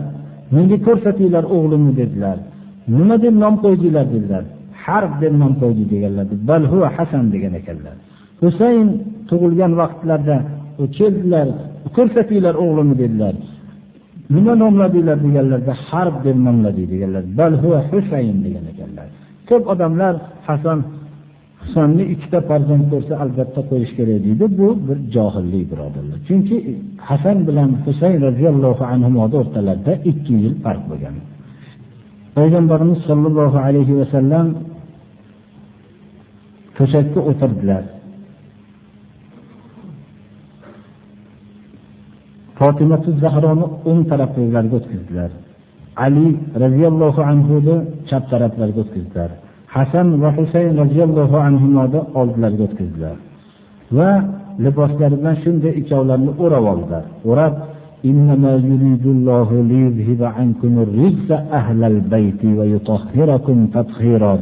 Menga ko'rsatinglar o'g'limni dedilar. Nima deb nom qo'ydinglar dedilar. Harb deb nom qo'ydik deganlar. Bal hasan degan ekanlar. Husayn tug'ilgan vaqtlarida keldilar ko'rsatinglar o'g'limni dedilar. Nima nomladinglar deganlarda harb deb nomladik deganlar bal huva husayn degan ekanlar. Ko'p odamlar hasan husanni ikkita farzand ko'rsa albatta qo'yish kerak deydi. Bu bir johillik birodarlar. Chunki hasan bilan husayn roziyallohu anhuni o'rtalarida ikki yil farq bo'lgan. Payg'ambarimiz sollallohu alayhi vasallam to'shakka o'tirdilar. fotimatu zahroni o'ng taraflarga o'tkazdilar. Ali roziyallohu anhuni chap taraflarga o'tkazdilar. Hasan va husayn roziyallohu anhuni oldilariga o'tkazdilar. Va liboslari bilan shunday ikkovlarni o'rab oldilar. O'rab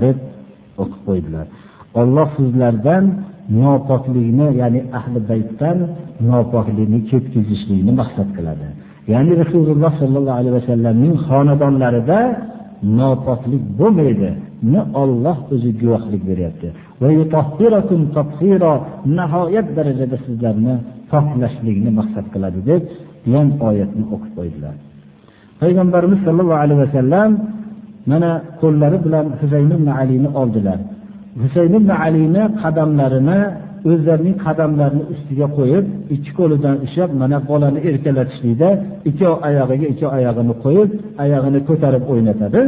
deb o'qib qo'ydilar. Alloh sizlardan nopoklikni ya'ni ahli baytdan nopoklikni ketkizishlikni maqsad qiladi. Ya'ni rasululloh sollallohu alayhi vasallamning xonadonlarida nopoklik bo'lmaydi. Ni olloh o'zi guvohlik beryapti. Nihoyat darajada sizlarni poklashlikni maqsad qiladi deb degan oyatni o'qib qo'ydilar. Payg'ambarimiz sollallohu alayhi vasallam mana qo'llari bilan husayn ibn alini oldilar. Husayn ibn alini qadamlarini o'zlarining qadamlarini ustiga qo'yib ikki qo'lidan ushlab mana bolani erkalatishlikda ikkov oyog'iga ikkov oyog'ini qo'yib oyog'ini ko'tarib o'ynatadi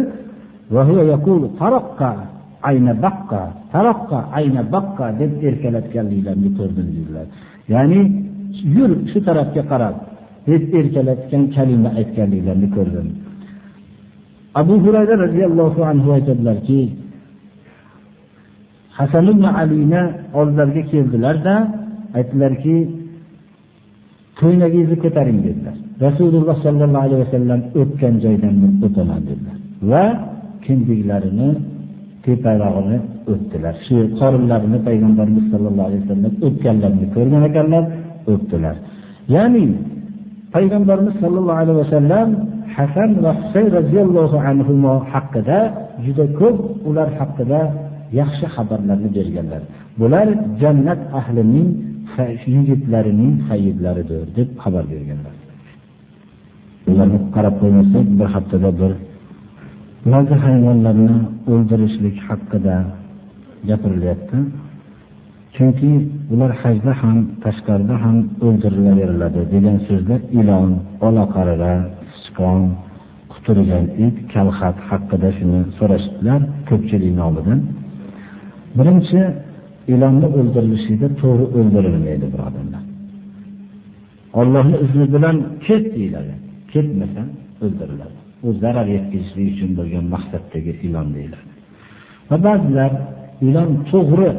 deb erkalatganliklarini ko'rdim deydilar ya'ni yur shu tarafga qarab deb erkalatgan kalima aytganliklarini ko'rdim abu hurayra roziyallohu anhu aytadilarki hasan ibn alini oldilariga keldilarda aytdilarki ko'ylagingizni ko'taring dedilar. Rasululloh sollallohu alayhi vasallam o'tgan joydan men o'taman dedilar. Va kindiklarini tepalog'ini o'tdilar. Shu qorinlarini payg'ambarimiz sollallohu alayhi vasallam o'tganlarini ko'rgan ekanlar o'tdilar. Ya'ni payg'ambarimiz sollallohu alayhi vasallam hasan va husayn roziyallohu anhu haqida juda ko'p ular haqida yaxshi xabarlarni berganlar. Bular jannat ahlining yigitlarining sayyidlaridir deb xabar berganlar. Ularni qarab qo'ymasak bir haftada bir ba'zi hayvonlarni o'ldirishlik haqida gapirilyapti. Chunki ular hajda ham tashqarida ham o'ldirilaveriladi degan so'zlar ilon olaqarg'a sichqon quturgan it kalxat haqida shuni so'rashdilar ko'pchilik nomidan. Birinchi ilonni o'ldirishida to'g'ri o'ldirilmaydi birodarlar ollohni izni bilan ket deyiladi. Ketmasa o'ldiriladi. U zarar yetkazishlik uchun bo'lgan maqsaddagi ilon deyiladi. Va ba'zilar ilon to'g'ri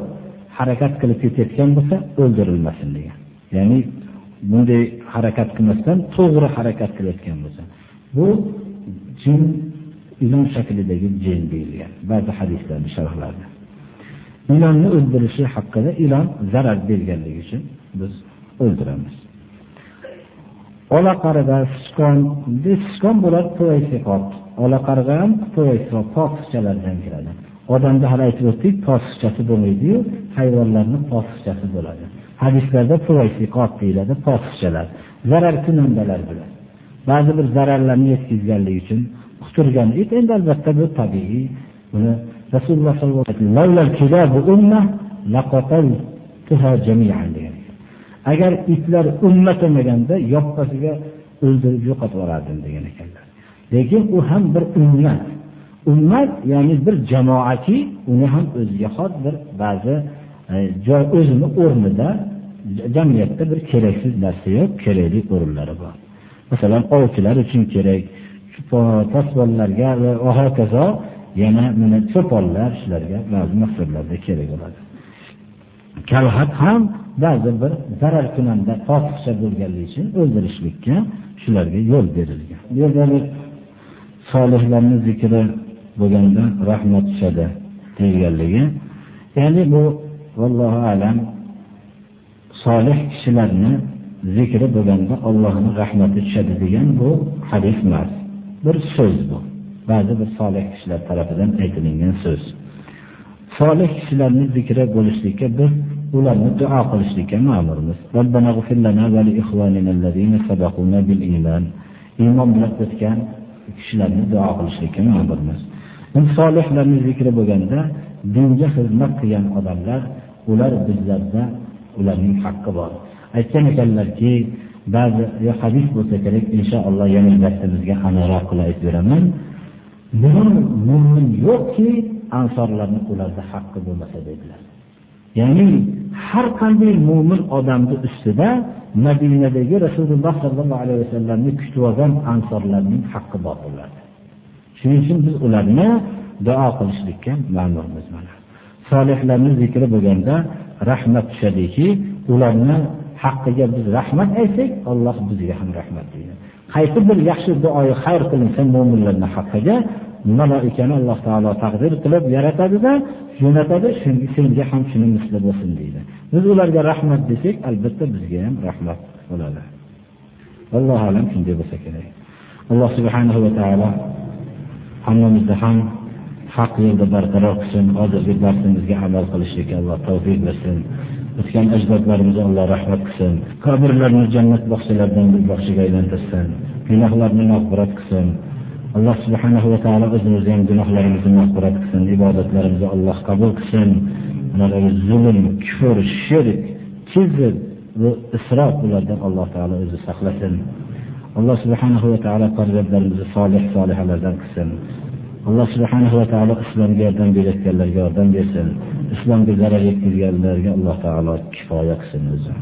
harakat qilib ketayotgan bo'lsa o'ldirilmasin degan. Ya'ni bunday harakat qilmasdan to'g'ri harakat qilayotgan bo'lsa. Bu jin ilon shaklidagi jin deyilgan ba'zi hadislarni sharhlarida ilonni o'ldirishi haqida ilon zarar berganligi uchun biz o'ldiramiz. Olaqarg'a sichqon sichqon bo'ladi poysiqot olaqarg'a ham poysiqot posiqchalardan kiradi. Odamda hali aytib o'tdik posiqchasi bo'lmaydiyu hayvonlarni posiqchasi bo'ladi. Hadislarda poysiqot deyiladi posiqchalar zarar kunandalar bilan. ba'zi bir zararlarni yetkazganligi uchun quturgan it endi albatta bu tabiiy buni rasululloh sollallohu alayhi vasallam agar itlar ummat bo'lmaganda yoppasiga o'ldirib yo'qotib yuborardim degan ekanlar. Lekin u ham bir ummat ummat ya'ni bir jamoatki uni ham o'ziga xos bir ba'zi e, joy o'zini o'rnida jamiyatda bir keraksiz narsa yo'q kerakli o'rinlari bor. Masalan ovchilar uchun kerak posbonlarga va hokazo yana mana cho'ponlar shularga ba'zi maqsadlarda kerak bo'ladi. Kalxat ham ba'zi bir zarar kunanda fotiqcha bo'lganligi uchun o'ldirishlikka shularga yo'l berilgan. Bu yerda solihlarni zikri bo'lganda rahmat tushadi deyilganligi ya'ni bu vallohu alam solih kishilarni zikri bo'lganda Allohning rahmati tushadi degan bu hadis emas. Bir so'z bu. Ba'zi bir solih kishilar tarafidan aytilingan so'z solih kishilarning zikri bo'lishlikka biz ularni duo qilishlikka ma'murmiz. Robbana g'fir lana va li ikhwanina allazina sabaquna bil iymon. Iymon bilan o'tgan kishilarni duo qilishlikka ma'murmiz. Solihlarning zikri bo'lganda dinga xizmat qilgan odamlar, ular bizlarda ularning haqqi bor. Aytgan ekanlarki, ba'zi hadis bo'lsa kerak, inshaalloh yana darsimizga aniqroq qilib aytib beraman. Biror mu'min yo'qki, ansorlarning ularda haqqi bo'lmasa dedilar. Ya'ni har qanday mo'min odamni ustida Madinadagi Rasululloh sollallohu alayhi vasallamni kutib olgan ansorlarning haqqi bor bo'ladi. Shuning uchun biz ularni duo qilishlikka ma'murmiz mana. Solihlarning zikri bo'lganda rahmat tushadiki, ularni haqqiga biz rahmat aytsak, Alloh bizga ham rahmat deydi. Qaysi bir yaxshi duoyi xayr qilinsa mo'minlarning haqqiga malaikani Alloh taolo taqdir qilib yaratadida jo'natadi shunga senga ham shuni misli bo'lsin deydi. Biz ularga rahmat desak albatta bizga ham rahmat bo'ladi. Allohu alam shunday bo'lsa kerak. Alloh subhanahu va taolo hammamizni ham haq yo'lda barqaror qilsin hozirgi darsimizga amal qilishlikka alloh tavfiq bersin. O'tgan ajdodlarimizga alloh rahmat qilsin. Qabrlarini jannat bog'chalaridan bir bog'chaga aylantirsin. Gunohlarni mag'firat qilsin. Alloh subhanahu va taolo o'zimizni ham gunohlarimizni mag'firat qilsin ibodatlarimizni alloh qabul qilsin. Zulm kufr shirk kizb va isrof bulardan alloh taolo o'zi saqlasin. Alloh subhanahu va taolo farzandlarimizni solih solihalardan qilsin. Alloh subhanahu va taolo islomga yordam berayotganlarga yordam bersin. Islomga zarar yetkazganlarga alloh taolo kifoya qilsin o'zi